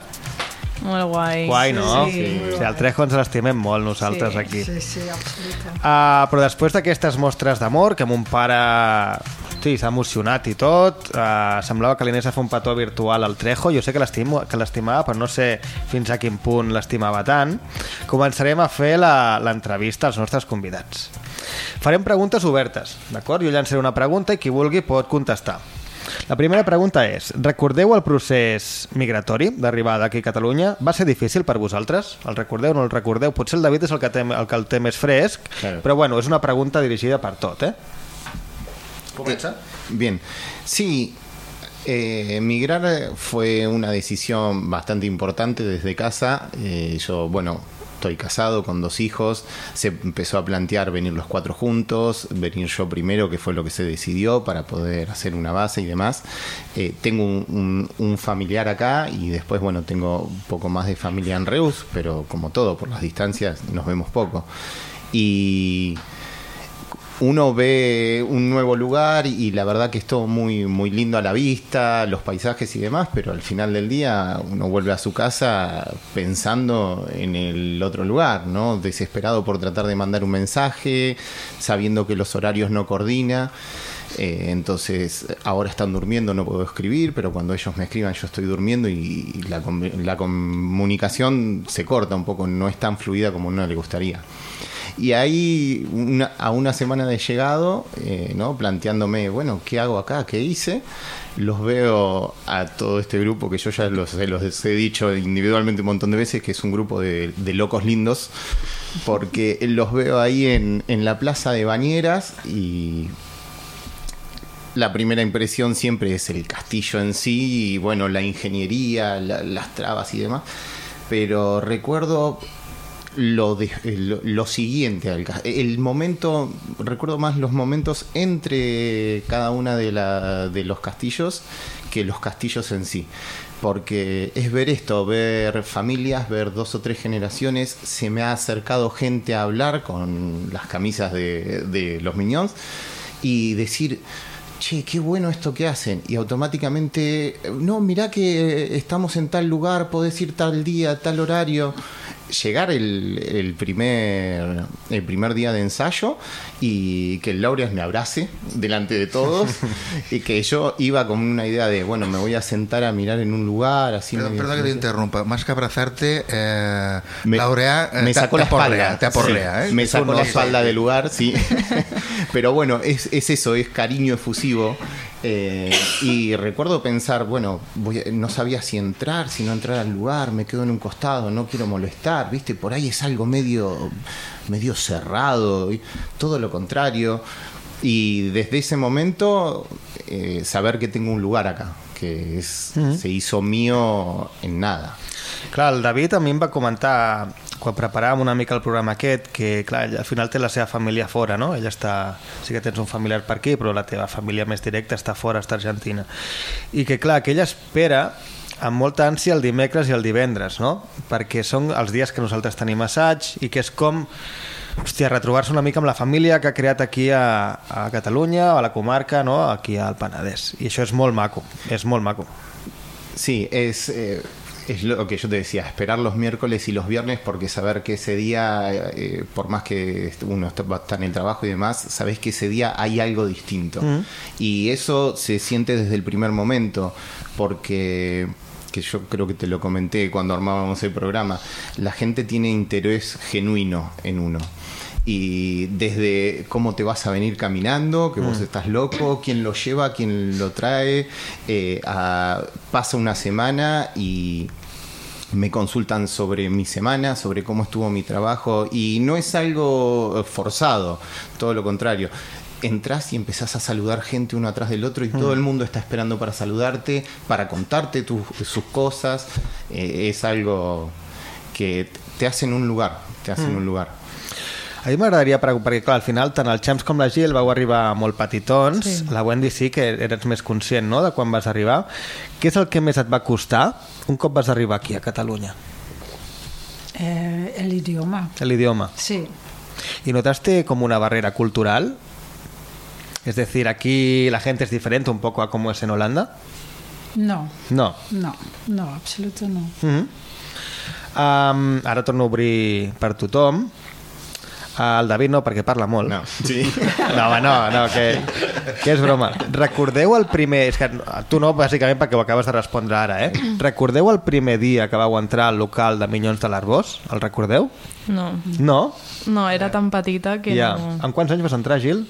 Molt guai. Guai, no? Sí. O sigui, el Trejo ens l'estimem molt nosaltres sí, aquí. Sí, sí, absoluta. Uh, però després d'aquestes mostres d'amor, que mon pare sí, s'ha emocionat i tot, uh, semblava que l'Inés a fer un petó virtual al Trejo, jo sé que l'estimava, però no sé fins a quin punt l'estimava tant, començarem a fer la- l'entrevista als nostres convidats. Farem preguntes obertes, d'acord? Jo llançaré una pregunta i qui vulgui pot contestar. La primera pregunta és, recordeu el procés migratori d'arribada aquí a Catalunya? Va ser difícil per vosaltres? El recordeu o no el recordeu? Potser el David és el que, té, el que el té més fresc, Claro. però bueno, és una pregunta dirigida per tot, eh? Comença. Bien, sí, eh, emigrar fue una decisión bastante importante desde casa. Eh, yo, bueno, estoy casado con dos hijos. Se empezó a plantear venir los cuatro juntos, venir yo primero, que fue lo que se decidió para poder hacer una base y demás. Eh, tengo un, un- familiar acá y después, bueno, tengo un poco más de familia en Reus, pero como todo, por las distancias nos vemos poco. Y uno ve un nuevo lugar y la verdad que es todo muy, muy lindo a la vista, los paisajes y demás, pero al final del día uno vuelve a su casa pensando en el otro lugar, ¿no? Desesperado por tratar de mandar un mensaje, sabiendo que los horarios no coordina. Eh, entonces, ahora están durmiendo, no puedo escribir, pero cuando ellos me escriban yo estoy durmiendo y, y la, la comunicación se corta un poco, no es tan fluida como a uno le gustaría. Y ahí, a una semana de llegado, eh, ¿no? planteándome, bueno, ¿qué hago acá? ¿Qué hice? Los veo a todo este grupo que yo ya los, los he dicho individualmente un montón de veces, que es un grupo de, de locos lindos, porque los veo ahí en, en la plaza de Bañeras y la primera impresión siempre es el castillo en sí y bueno, la ingeniería, la- las trabas y demás. Pero recuerdo lo, de- lo, lo siguiente al el momento, recuerdo más los momentos entre cada una de, la, de los castillos que los castillos en sí. Porque es ver esto, ver familias, ver dos o tres generaciones. Se me ha acercado gente a hablar con las camisas de, de los Minions y decir, che, qué bueno esto que hacen. Y automáticamente, no, mirá que estamos en tal lugar, podés ir tal día, tal horario. Llegar el, el primer, el primer día de ensayo y que el Laureas me abrace delante de todos y que yo iba con una idea de, bueno, me voy a sentar a mirar en un lugar, así Perdón, que te interrumpa. Más que abrazarte, eh, Laurea eh, me sacó te la espalda. Te aporrea, Sí, ¿eh? Me sacó la espalda del lugar, sí. Pero bueno, es, es eso, es cariño efusivo. Eh, y recuerdo pensar, bueno, voy a- no sabía si entrar, si no entrar al lugar, me quedo en un costado, no quiero molestar, ¿viste? Por ahí es algo medio, medio cerrado, y todo lo contrario. Y desde ese momento, eh, saber que tengo un lugar acá, que es, se hizo mío en nada. Clar, el David a mi em va comentar, quan preparàvem una mica el programa aquest, que clar, al final té la seva família fora, no? Ell està... Sí que tens un familiar per aquí, però la teva família més directa està fora, està a Argentina. I que clar, que ell espera amb molta ànsia el dimecres i el divendres, no? Perquè són els dies que nosaltres tenim assaig i que és com hòstia, retrobar-se una mica amb la família que ha creat aquí a, a Catalunya, a la comarca, no? aquí al Penedès. I això és molt maco, és molt maco. Sí, es, eh, es lo que yo te decía, esperar los miércoles y los viernes porque saber que ese día, eh, por más que uno está, en el trabajo y demás, sabes que ese día hay algo distinto. Mm. Y eso se siente desde el primer momento, porque que yo creo que te lo comenté cuando armábamos el programa, la gente tiene interés genuino en uno. Y desde cómo te vas a venir caminando, que vos Mm. estás loco, quién lo lleva, quién lo trae, eh, a- pasa una semana y me consultan sobre mi semana, sobre cómo estuvo mi trabajo y no es algo eh, forzado, todo lo contrario. Entrás y empezás a saludar gente uno atrás del otro y Mm. todo el mundo está esperando para saludarte, para contarte tus- sus cosas. Eh, es algo que te hacen un lugar, te hacen Mm. un lugar. A mi m'agradaria preguntar, perquè clar, al final tant el Champs com la Gil vau arribar molt petitons, Sí. la Wendy sí que eres més conscient no, de quan vas arribar. Què és el que més et va costar un cop vas arribar aquí a Catalunya? Eh, el idioma. L'idioma. Sí. ¿Y notaste como una barrera cultural? Es decir, aquí la gente es diferente un poco a cómo es en Holanda. No, No. no, no, absoluto no. Mm um, ara torno a obrir per tothom. El David no, perquè parla molt. No, sí. no, home, no, no, que, que és broma. Recordeu el primer... És que tu no, bàsicament, perquè ho acabes de respondre ara, eh? Recordeu el primer dia que vau entrar al local de Minyons de l'Arbós? El recordeu? No. No? No, era tan petita que ja. no... Amb quants anys vas entrar, Gil?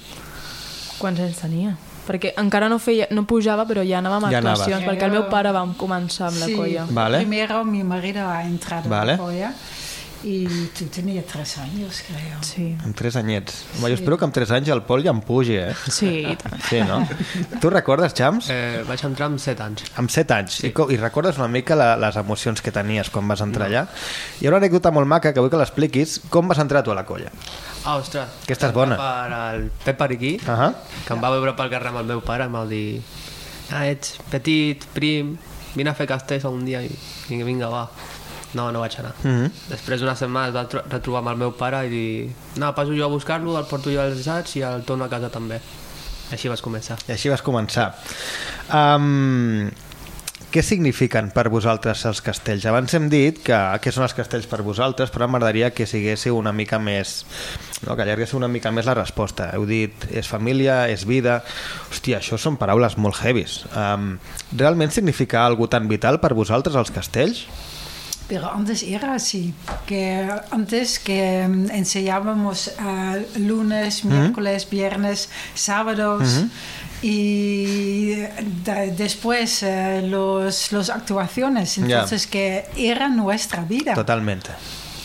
Quants anys tenia? perquè encara no, feia, no pujava, però ja anàvem a Ja actuacions, anaves. perquè el meu pare vam començar amb la Sí, colla. Vale. primero mi marido ha entrado Vale. en la colla y tú tenías tres años, creo. Sí. Amb 3 anyets. Home, jo espero que amb 3 anys el Pol ja em pugi, eh? Sí, i tant. Sí, no? Tu recordes, Xams? Eh, vaig entrar amb 7 anys. Amb 7 anys. Sí. I, I recordes una mica la, les emocions que tenies quan vas entrar allà? Hi ha una anècdota molt maca que vull que l'expliquis. Com vas entrar tu a la colla? Ah, ostres. Aquesta és bona. Per el Pep Periquí, Uh -huh. que em va veure pel carrer amb el meu pare, em va dir ah, ets petit, prim, vine a fer castells un dia i vinga, vinga, va. No, no vaig anar. Mhm. Després d'una setmana es va tro- retrobar amb el meu pare i dir no, passo jo a buscar-lo, el porto jo als assaigs i el torno a casa també. Així vas començar. I així vas començar. Um, què signifiquen per vosaltres els castells? Abans hem dit que, que són els castells per vosaltres, però m'agradaria que siguéssiu una mica més... No, que allarguéssiu una mica més la resposta. Heu dit, és família, és vida... Hòstia, això són paraules molt heavies. Um, realment significa algo tan vital per vosaltres, els castells? Pero antes era así, que antes que mm, ensayábamos eh, lunes, miércoles, viernes, sábados y da- después eh, los, los actuaciones, entonces que era nuestra vida. Totalmente.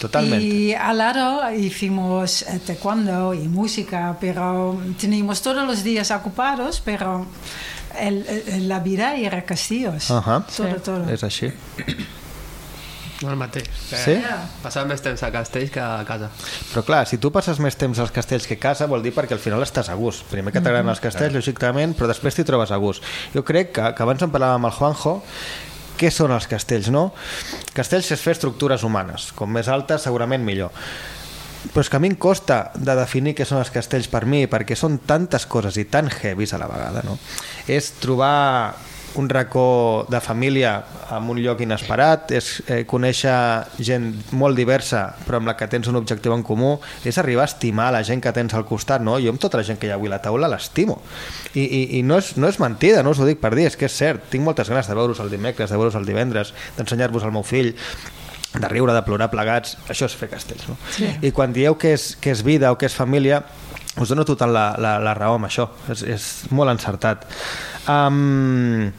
Totalmente. Y al lado hicimos eh, taekwondo y música, pero teníamos todos los días ocupados, pero el- el- la vida era castillos. Ahà. Todo, todo. És així. El mateix. Sí? Passava més temps a castells que a casa. Però clar, si tu passes més temps als castells que a casa vol dir perquè al final estàs a gust. Primer que t'agraden Mhm. els castells, lògicament, però després t'hi trobes a gust. Jo crec que, que abans en parlàvem amb el Juanjo, què són els castells, no? Castells és fer estructures humanes. Com més altes, segurament millor. Però és que a mi em costa de definir què són els castells per mi, perquè són tantes coses i tan heavies a la vegada, no? És trobar un racó de família en un lloc inesperat, és eh, conèixer gent molt diversa però amb la que tens un objectiu en comú, és arribar a estimar la gent que tens al costat, no? Jo amb tota la gent que hi ha avui a la taula l'estimo. I, i, I no és, no és mentida, no us ho dic per dir, és que és cert. Tinc moltes ganes de veure-us el dimecres, de veure-us el divendres, d'ensenyar-vos al meu fill, de riure, de plorar plegats, això és fer castells. No? Sí. I quan dieu que és, que és vida o que és família, us dono total la, la, la raó amb això. És, és molt encertat. Um,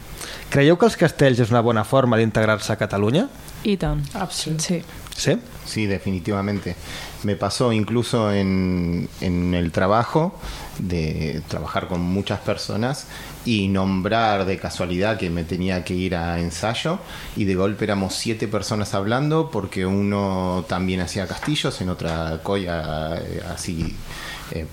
creieu que els castells és una bona forma d'integrar-se a Catalunya? I tant. Absolutamente. Sí. ¿Sí? Sí, definitivamente. Me pasó incluso en, en el trabajo de trabajar con muchas personas y nombrar de casualidad que me tenía que ir a ensayo y de golpe éramos siete personas hablando porque uno también hacía castillos en otra colla eh, así eh,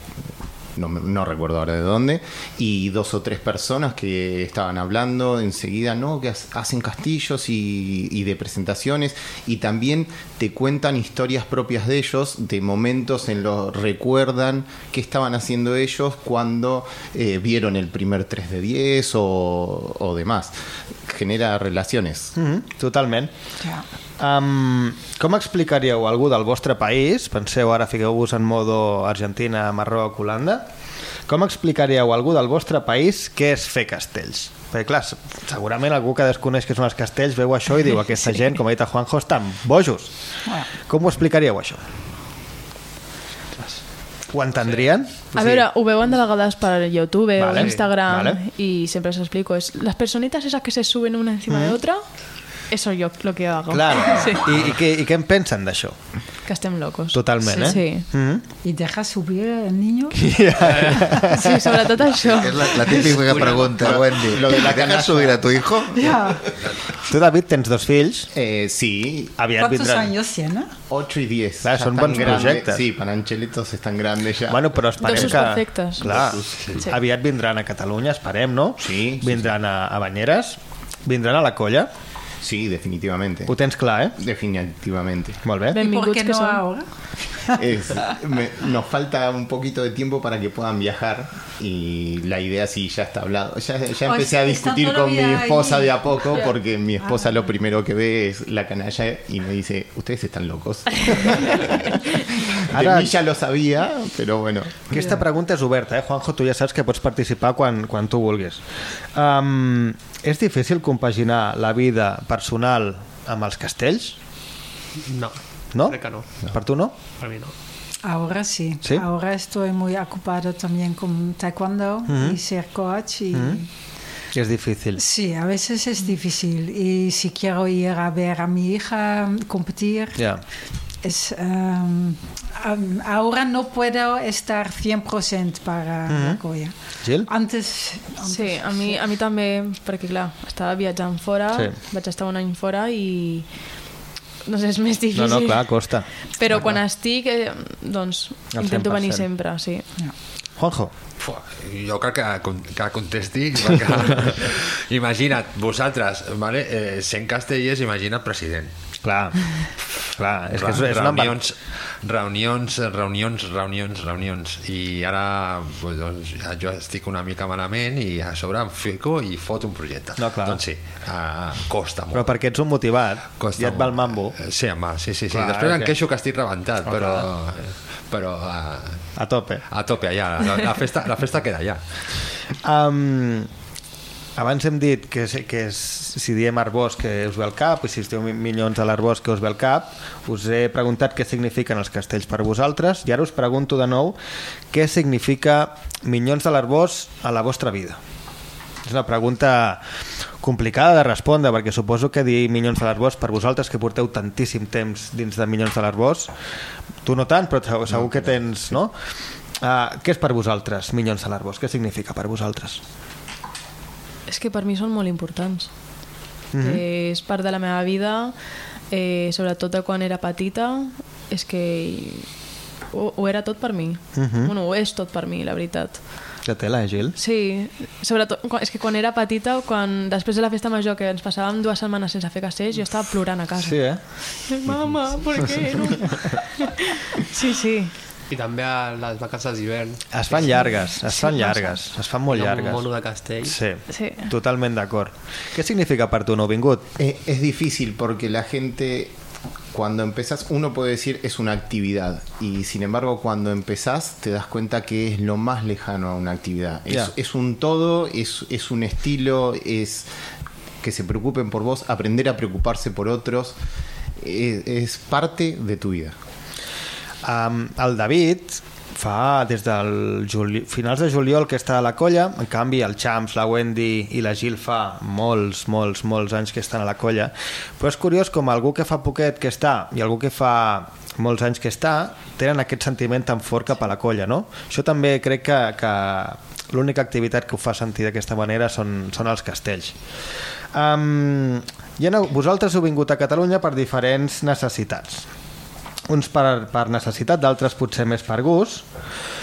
no, recuerdo ahora de dónde, y dos o tres personas que estaban hablando enseguida, ¿no? Que ha- hacen castillos y, y de presentaciones, y también te cuentan historias propias de ellos, de momentos en los recuerdan qué estaban haciendo ellos cuando eh, vieron el primer 3 de 10 o, o demás. Genera relaciones. Mm -hmm, totalment. Um, com explicaríeu a algú del vostre país, penseu ara, fiqueu-vos en modo Argentina, Marroc, Holanda, com explicaríeu a algú del vostre país què és fer castells? Perquè clar, segurament algú que desconeix què són els castells veu això i diu aquesta Sí. gent, com ha dit el Juanjo, estan bojos. Com ho explicaríeu això? Ho entendrien? A veure, ho veuen de vegades per YouTube Vale, o Instagram vale. y siempre os explico. Es, las personitas esas que se suben una encima de otra, eso yo lo que hago. Claro. Sí. I, i, què, I què en pensen d'això? Que estem locos. Totalment, eh? Sí. Mm -hmm. ¿Y deja subir el niño? Sí, sobretot això. És la, la típica Una- pregunta, Wendy. lo de la ¿Dejas canalla. subir a tu hijo? Ya. Tu, David, tens dos fills. Eh, sí. Aviat ¿Cuántos vindran. años tiene? 8 y 10. Clar, són bons grandes. projectes. Sí, para Anchelitos están grandes ya. Bueno, però esperem Dosos que... perfectes. Clar, Dosos, sí. aviat vindran a Catalunya, esperem, no? Sí, sí, Vindran a, a Banyeres, vindran a la colla. Sí, definitivamente. Ho tens clar, eh? Definitivamente. Molt bé. ¿Y por Benvinguts qué que no són. ahora? Es- me- nos falta un poquito de tiempo para que puedan viajar y la idea sí ya está hablado. Ya, ya empecé a discutir con mi esposa ahí. de a poco porque mi esposa Ah. lo primero que ve es la canalla y me dice, ustedes están locos. de Ara- mí ya lo sabía, pero bueno. Aquesta pregunta és oberta, eh? Juanjo, tu ja saps que pots participar quan, quan tu vulguis. Um, és difícil compaginar la vida personal amb els castells? No, No? crec que no. Per tu no? Per mi no. Ahora sí. ¿Sí? Ahora estoy muy ocupado también con taekwondo Ujú. y ser coach y Mm. Y es difícil. sí, a veces es difícil. Y si quiero ir a ver a mi hija competir, Ja. Es, um, ahora no puedo estar 100% para Mhm. Goya. Gil? Antes, Sí, a mi, a mi també, perquè clar, estava viatjant fora, Sí. vaig estar un any fora i no sé, és més No, difícil. no, clar, costa. Però Clar, quan clar. estic, eh, doncs Al intento 100%. venir sempre, sí. Juanjo. Fuà, jo crec que, que contesti perquè, imagina't, vosaltres vale, eh, sent castellers, imagina't president clar, clar és que és, és una reunions, reunions, reunions, reunions, reunions i ara doncs, ja jo estic una mica malament i a sobre em fico i fot un projecte No, clar. doncs sí, uh, costa molt Però perquè ets un motivat Costa i et va el mambo. Eh, Sí, em va, sí, sí, sí. Clar, Després em que- queixo que estic rebentat, Oh, però, però a, a tope. A tope, allà. La, la, festa, la festa queda allà. Um, abans hem dit que, que si diem Arbós que us ve al cap i si esteu milions a l'Arbós que us ve al cap us he preguntat què signifiquen els castells per vosaltres i ara us pregunto de nou què significa Minyons de l'Arbós a la vostra vida és una pregunta complicada de respondre perquè suposo que dir Minyons de l'Arbós per vosaltres que porteu tantíssim temps dins de Minyons de l'Arbós tu no tant però segur, segur que tens no? Uh, què és per vosaltres Minyons de l'Arbós? Què significa per vosaltres? És que per mi són molt importants. Mhm. eh, és part de la meva vida, eh, sobretot de quan era petita, és que ho, ho era tot per mi. Mhm. Bueno, ho és tot per mi, la veritat. Que tela, eh, Gil? Sí, sobretot, quan- és que quan era petita, quan després de la festa major, que ens passàvem dues setmanes sense fer castells, jo estava plorant a casa. Sí, eh? Mama, ¿por qué no? sí, sí. I també a les vacances d'hivern. Es fan llargues, es fan llargues, es fan molt ha un llargues. mono de castell. Sí, Sí. totalment d'acord. Què significa per tu nouvingut? Eh, es difícil porque la gente, cuando empezás, uno puede decir es una actividad y sin embargo cuando empezás te das cuenta que es lo más lejano a una actividad. Es, Ya. es un todo, es, es un estilo, es que se preocupen por vos, aprender a preocuparse por otros, es, es parte de tu vida. Um, el David fa des del juli... finals de juliol que està a la colla, en canvi el Champs, la Wendy i la Gil fa molts, molts, molts anys que estan a la colla, però és curiós com algú que fa poquet que està i algú que fa molts anys que està tenen aquest sentiment tan fort cap a la colla, no? Això també crec que, que l'única activitat que ho fa sentir d'aquesta manera són, són els castells. Um, i aneu, vosaltres heu vingut a Catalunya per diferents necessitats uns per, per necessitat, d'altres potser més per gust.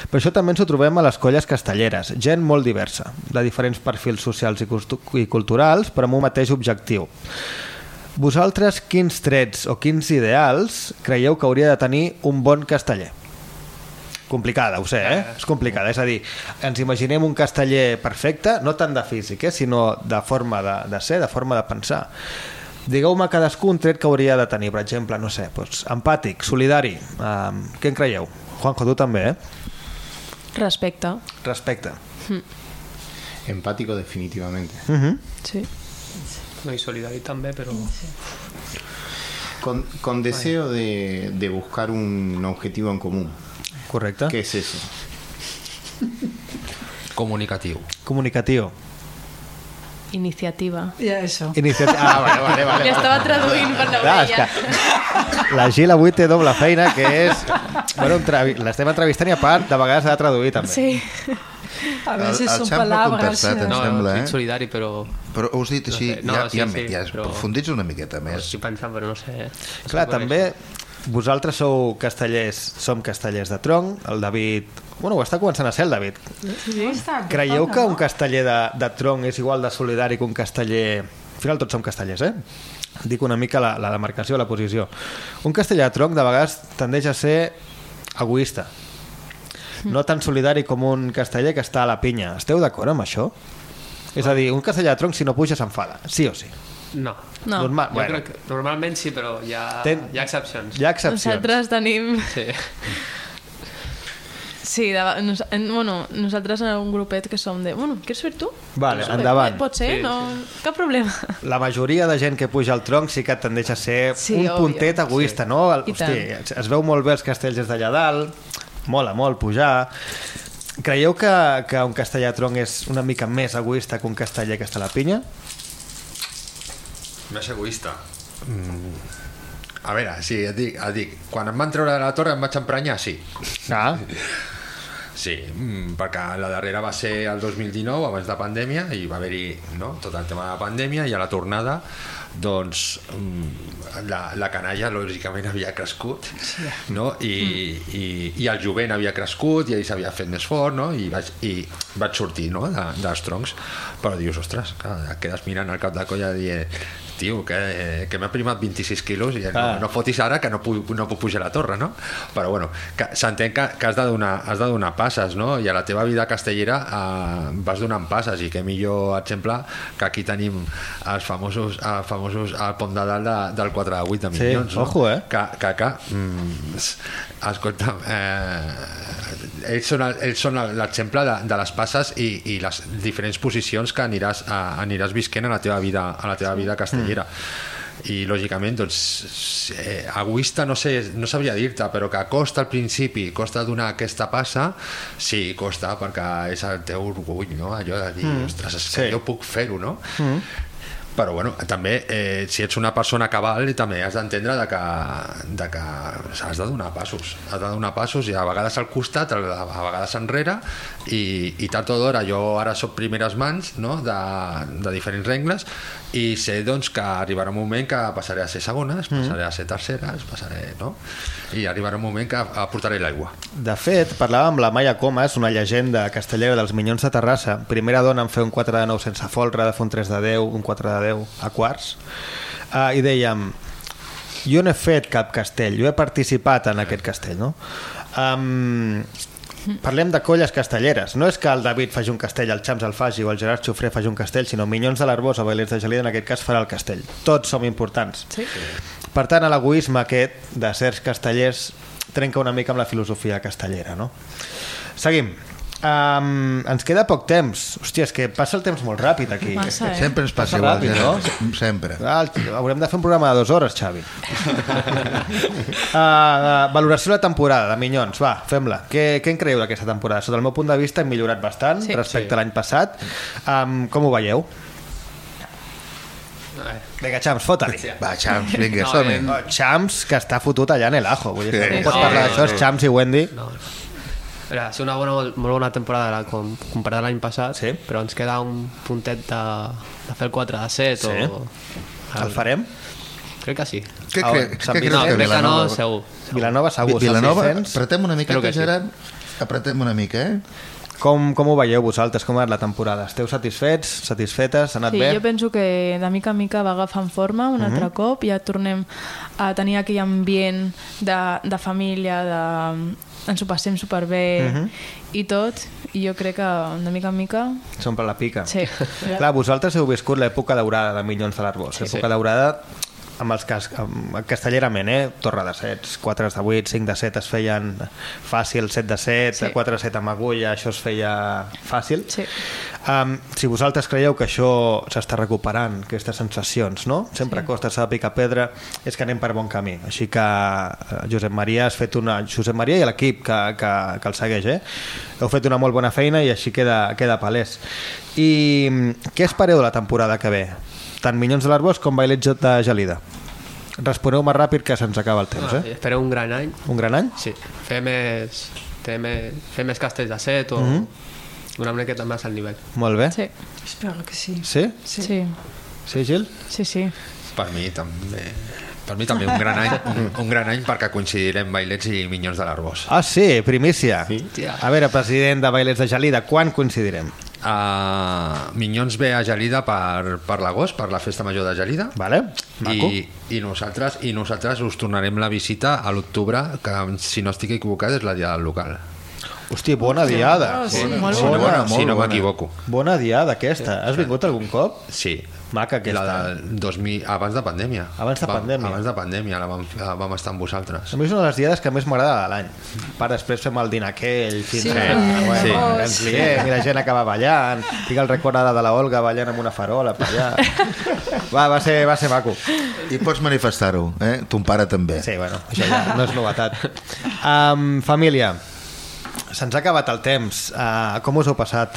Per això també ens ho trobem a les colles castelleres, gent molt diversa, de diferents perfils socials i, i culturals, però amb un mateix objectiu. Vosaltres quins trets o quins ideals creieu que hauria de tenir un bon casteller? Complicada, ho sé, eh? És complicada. És a dir, ens imaginem un casteller perfecte, no tant de físic, eh? sinó de forma de, de ser, de forma de pensar. Digueu-me cadascú un tret que hauria de tenir, per exemple, no sé, doncs, empàtic, solidari, um, què en creieu? Juanjo, tu també, eh? Respecte. Respecte. Mm. Empático definitivamente. Mhm. Sí. No, i solidari també, però... Con, con deseo de, de buscar un objetivo en común. Correcte. ¿Qué es eso? Comunicatiu. Comunicatiu. Iniciativa. Ja, això. Iniciativa. Ah, vale, vale, vale. Li estava traduint per la Clar, és orella. que la Gil avui té doble feina, que és... Bueno, entrevi- l'estem entrevistant i a part, de vegades ha de traduir també. Sí. A veces El- el contestat, eh, em No, sembla, sí, eh? solidari, però... Però has dit així, No sé, no, ja, sí, ja, sí, ja però- una miqueta més. Estic pensant, però no sé... Clar, també vosaltres sou castellers, som castellers de tronc, el David... Bueno, ho està començant a ser el David. Sí. Està Creieu que un casteller de, de tronc és igual de solidari que un casteller... Al final tots som castellers, eh? Dic una mica la, la demarcació, la posició. Un casteller de tronc de vegades tendeix a ser egoista. No tan solidari com un casteller que està a la pinya. Esteu d'acord amb això? És a dir, un casteller de tronc, si no puja, s'enfada. Sí o sí. No. No. Normal, Jo bueno. crec que normalment sí, però hi ha, Ten- hi ha excepcions. Hi ha excepcions. Nosaltres tenim... Sí. Sí, de, nos, en, bueno, nosaltres en un grupet que som de... Bueno, quieres fer tu? Vale, Pues, endavant. Pot ser, Sí, no, cap problema. La majoria de gent que puja al tronc sí que tendeix a ser Sí, un òbvio. puntet egoista, Sí. no? El, hosti, tant. es veu molt bé els castells des d'allà dalt, mola molt pujar. Creieu que, que un castellà a tronc és una mica més egoista que un casteller que està a la pinya? Més egoista. Mm. A veure, sí, et dic, et dic, quan em van treure de la torre em vaig emprenyar, sí. Ah. Sí, mm, perquè la darrera va ser el 2019, abans de pandèmia, i va haver-hi no, tot el tema de la pandèmia, i a la tornada, doncs, mm, la, la canalla, lògicament, havia crescut, no? I, i, i el jovent havia crescut, i ell s'havia fet més fort, no? I vaig, i vaig sortir no? de, dels troncs, però dius, ostres, clar, et quedes mirant al cap de colla dient tio, que, que m'ha primat 26 quilos i no, Ah. no fotis ara que no puc, no puc pujar a la torre, no? Però bueno, s'entén que, que has, de donar, has de donar passes, no? I a la teva vida castellera eh, vas donant passes i que millor exemple que aquí tenim els famosos, els famosos al pont de dalt de, del 4 de 8 de Sí, milions, no? ojo, eh? Que, que, que mm, escolta, eh, ells són, el- ells són l'exemple de, de les passes i, i les diferents posicions que aniràs, a, aniràs visquent a la teva vida, a la teva vida castellera i lògicament doncs eh, egoista no, sé, no sabria dir-te però que costa al principi costa donar aquesta passa sí, costa perquè és el teu orgull no? allò de dir, Mm. ostres, és que Sí. jo puc fer-ho no? Mm. Però bueno, també eh, si ets una persona cabal també has d'entendre de que, de que has de donar passos has de donar passos i a vegades al costat a vegades enrere i, i tard o d'hora, jo ara soc primeres mans no? de, de diferents rengles i sé doncs que arribarà un moment que passaré a ser segones, passaré a ser terceres passaré, no? I arribarà un moment que aportaré l'aigua. De fet, parlava amb la Maia Comas, una llegenda castellera dels Minyons de Terrassa, primera dona en fer un 4 de 9 sense folre, de fer un 3 de 10, un 4 de 10 a quarts, uh, i dèiem, jo no he fet cap castell, jo he participat en aquest castell, no? Um, parlem de colles castelleres. No és que el David faci un castell, el Xams el faci o el Gerard Xufré faci un castell, sinó Minyons de l'Arbós o Bailers de Gelida en aquest cas farà el castell. Tots som importants. Sí. Per tant, l'egoisme aquest de certs castellers trenca una mica amb la filosofia castellera, no? Seguim. Um, ens queda poc temps. Hòstia, és que passa el temps molt ràpid aquí. Massa, eh? Sempre ens passa igual, ràpid, Gerard. no? Sempre. Ah, haurem de fer un programa de dues hores, Xavi. uh, valoració de la temporada de Minyons, va, fem-la. Què, què en creieu d'aquesta temporada? Sota el meu punt de vista hem millorat bastant Sí. respecte a l'any passat. Um, com ho veieu? Vinga, Xams, fota-li. Va, Xams, vinga, No, som-hi. eh, No, Xams, que està fotut allà en el ajo. Vull dir, Sí, sí, no pots sí, parlar sí, d'això, sí. és Xams i Wendy. No, Era, ha sigut una bona, molt bona temporada la, com, comparada l'any passat, Sí. però ens queda un puntet de, de fer el 4 de 7 Sí. o... El farem? Crec que sí. Què, Ah, cre què creus Vicenç. que crec que no, Vilanova... segur. Vilanova segur. Vilanova, apretem una Espero que sí. Gerard. Apretem una mica, eh? Com, com ho veieu vosaltres? Com ha anat la temporada? Esteu satisfets? Satisfetes? Ha anat Sí, bé? jo penso que de mica en mica va agafant forma un altre cop, ja tornem a tenir aquell ambient de, de família, de, ens ho passem superbé Mhm. i tot, i jo crec que de mica en mica... S'omple la pica. Sí. Clar, vosaltres heu viscut l'època daurada de Minyons de l'Arbós. Sí, Època sí. daurada amb els cas, amb, castellerament, eh? Torre de 7, 4 de 8, 5 de 7 es feien fàcil, 7 de 7, Sí. 4 de 7 amb agulla, això es feia fàcil. Sí. Um, si vosaltres creieu que això s'està recuperant, aquestes sensacions, no? Sempre Sí. costa saber picar pedra, és que anem per bon camí. Així que eh, Josep Maria has fet una... Josep Maria i l'equip que, que, que el segueix, eh? Heu fet una molt bona feina i així queda, queda palès. I mm, què espereu de la temporada que ve? Tant Minyons de l'Arbós com Bailets de Gelida. Responeu-me ràpid que se'ns acaba el temps, Ah, eh? Espero un gran any. Un gran any? Sí. Fer més, fer més, fer més castells de 7 o Mhm. donar una miqueta més al nivell. Molt bé. Sí, Espero que sí. Sí? sí, sí, Sí, Gil? sí. sí. per mi també per mi també un gran any un, un gran any perquè coincidirem Bailets i Minyons de l'Arbós Ah, sí, primícia. Sí. A veure, president de Bailets de Gelida, quan coincidirem? Uh, Minyons ve a Gelida per, per l'agost, per la festa major de Gelida. Vale, maco. I, i, nosaltres, I nosaltres us tornarem la visita a l'octubre, que si no estic equivocat és la dia del local. Hosti, bona diada. Oh, sí, bona, molt bona, bona, molt si no bona. m'equivoco. Bona diada aquesta. Has vingut algun cop? Sí. Maca aquesta. La del 2000, abans de pandèmia. Abans de Vam- pandèmia. Abans de pandèmia la vam, la vam estar amb vosaltres. A mi és una de les diades que més m'agrada de l'any. Per després fem el dinar aquell, fins Sí. a... Bueno, Sí. ens liem, i la gent acaba ballant. Tinc el record ara de la Olga ballant amb una farola per allà. Va, va ser, va ser maco. I pots manifestar-ho, eh? Ton pare també. Sí, bueno, això ja no és novetat. Um, família, se'ns ha acabat el temps. Uh, com us heu passat?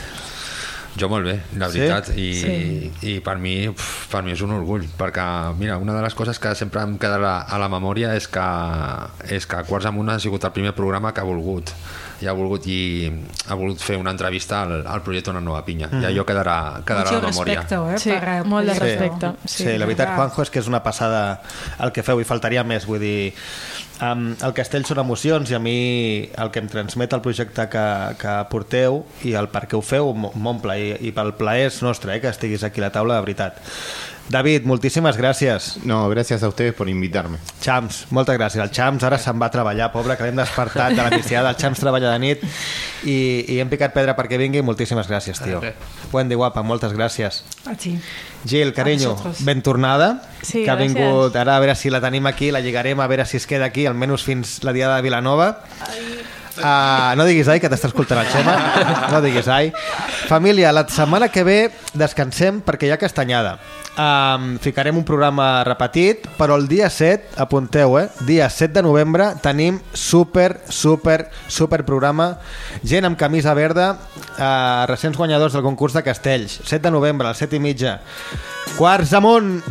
Jo molt bé, la Sí? veritat, i, Sí. i per, mi, pf, per mi és un orgull, perquè mira, una de les coses que sempre em quedarà a la memòria és que, és que Quarts Amunt ha sigut el primer programa que ha volgut i ha volgut, i, ha volgut fer una entrevista al, al projecte Una Nova Pinya, Mhm. i allò quedarà, quedarà a la memòria. eh, Sí, molt de respecte. Sí, sí, la veritat, Juanjo, és que és una passada el que feu i faltaria més, vull dir um, el castell són emocions i a mi el que em transmet el projecte que, que porteu i el per què ho feu m'omple i, i pel plaer és nostre eh, que estiguis aquí a la taula, de veritat David, moltíssimes gràcies. No, gracias a ustedes por invitarme. Chams, moltes gràcies. El Chams ara se'n va a treballar, pobre, que l'hem despertat de la migdiada. El Chams treballa de nit i, i hem picat pedra perquè vingui. Moltíssimes gràcies, tio. Wendy, guapa, moltes gràcies. A ti. Gil, carinyo, ben tornada. Sí, que ha gràcies. vingut ara a veure si la tenim aquí, la lligarem, a veure si es queda aquí, almenys fins la diada de Vilanova. Uh, no diguis ai, que t'està escoltant el Xema. No diguis ai. Família, la setmana que ve descansem perquè hi ha castanyada. Um, ficarem un programa repetit, però el dia 7, apunteu, eh? Dia 7 de novembre tenim super, super, super programa. Gent amb camisa verda, uh, recents guanyadors del concurs de Castells. 7 de novembre, a les 7 i mitja. Quarts amunt!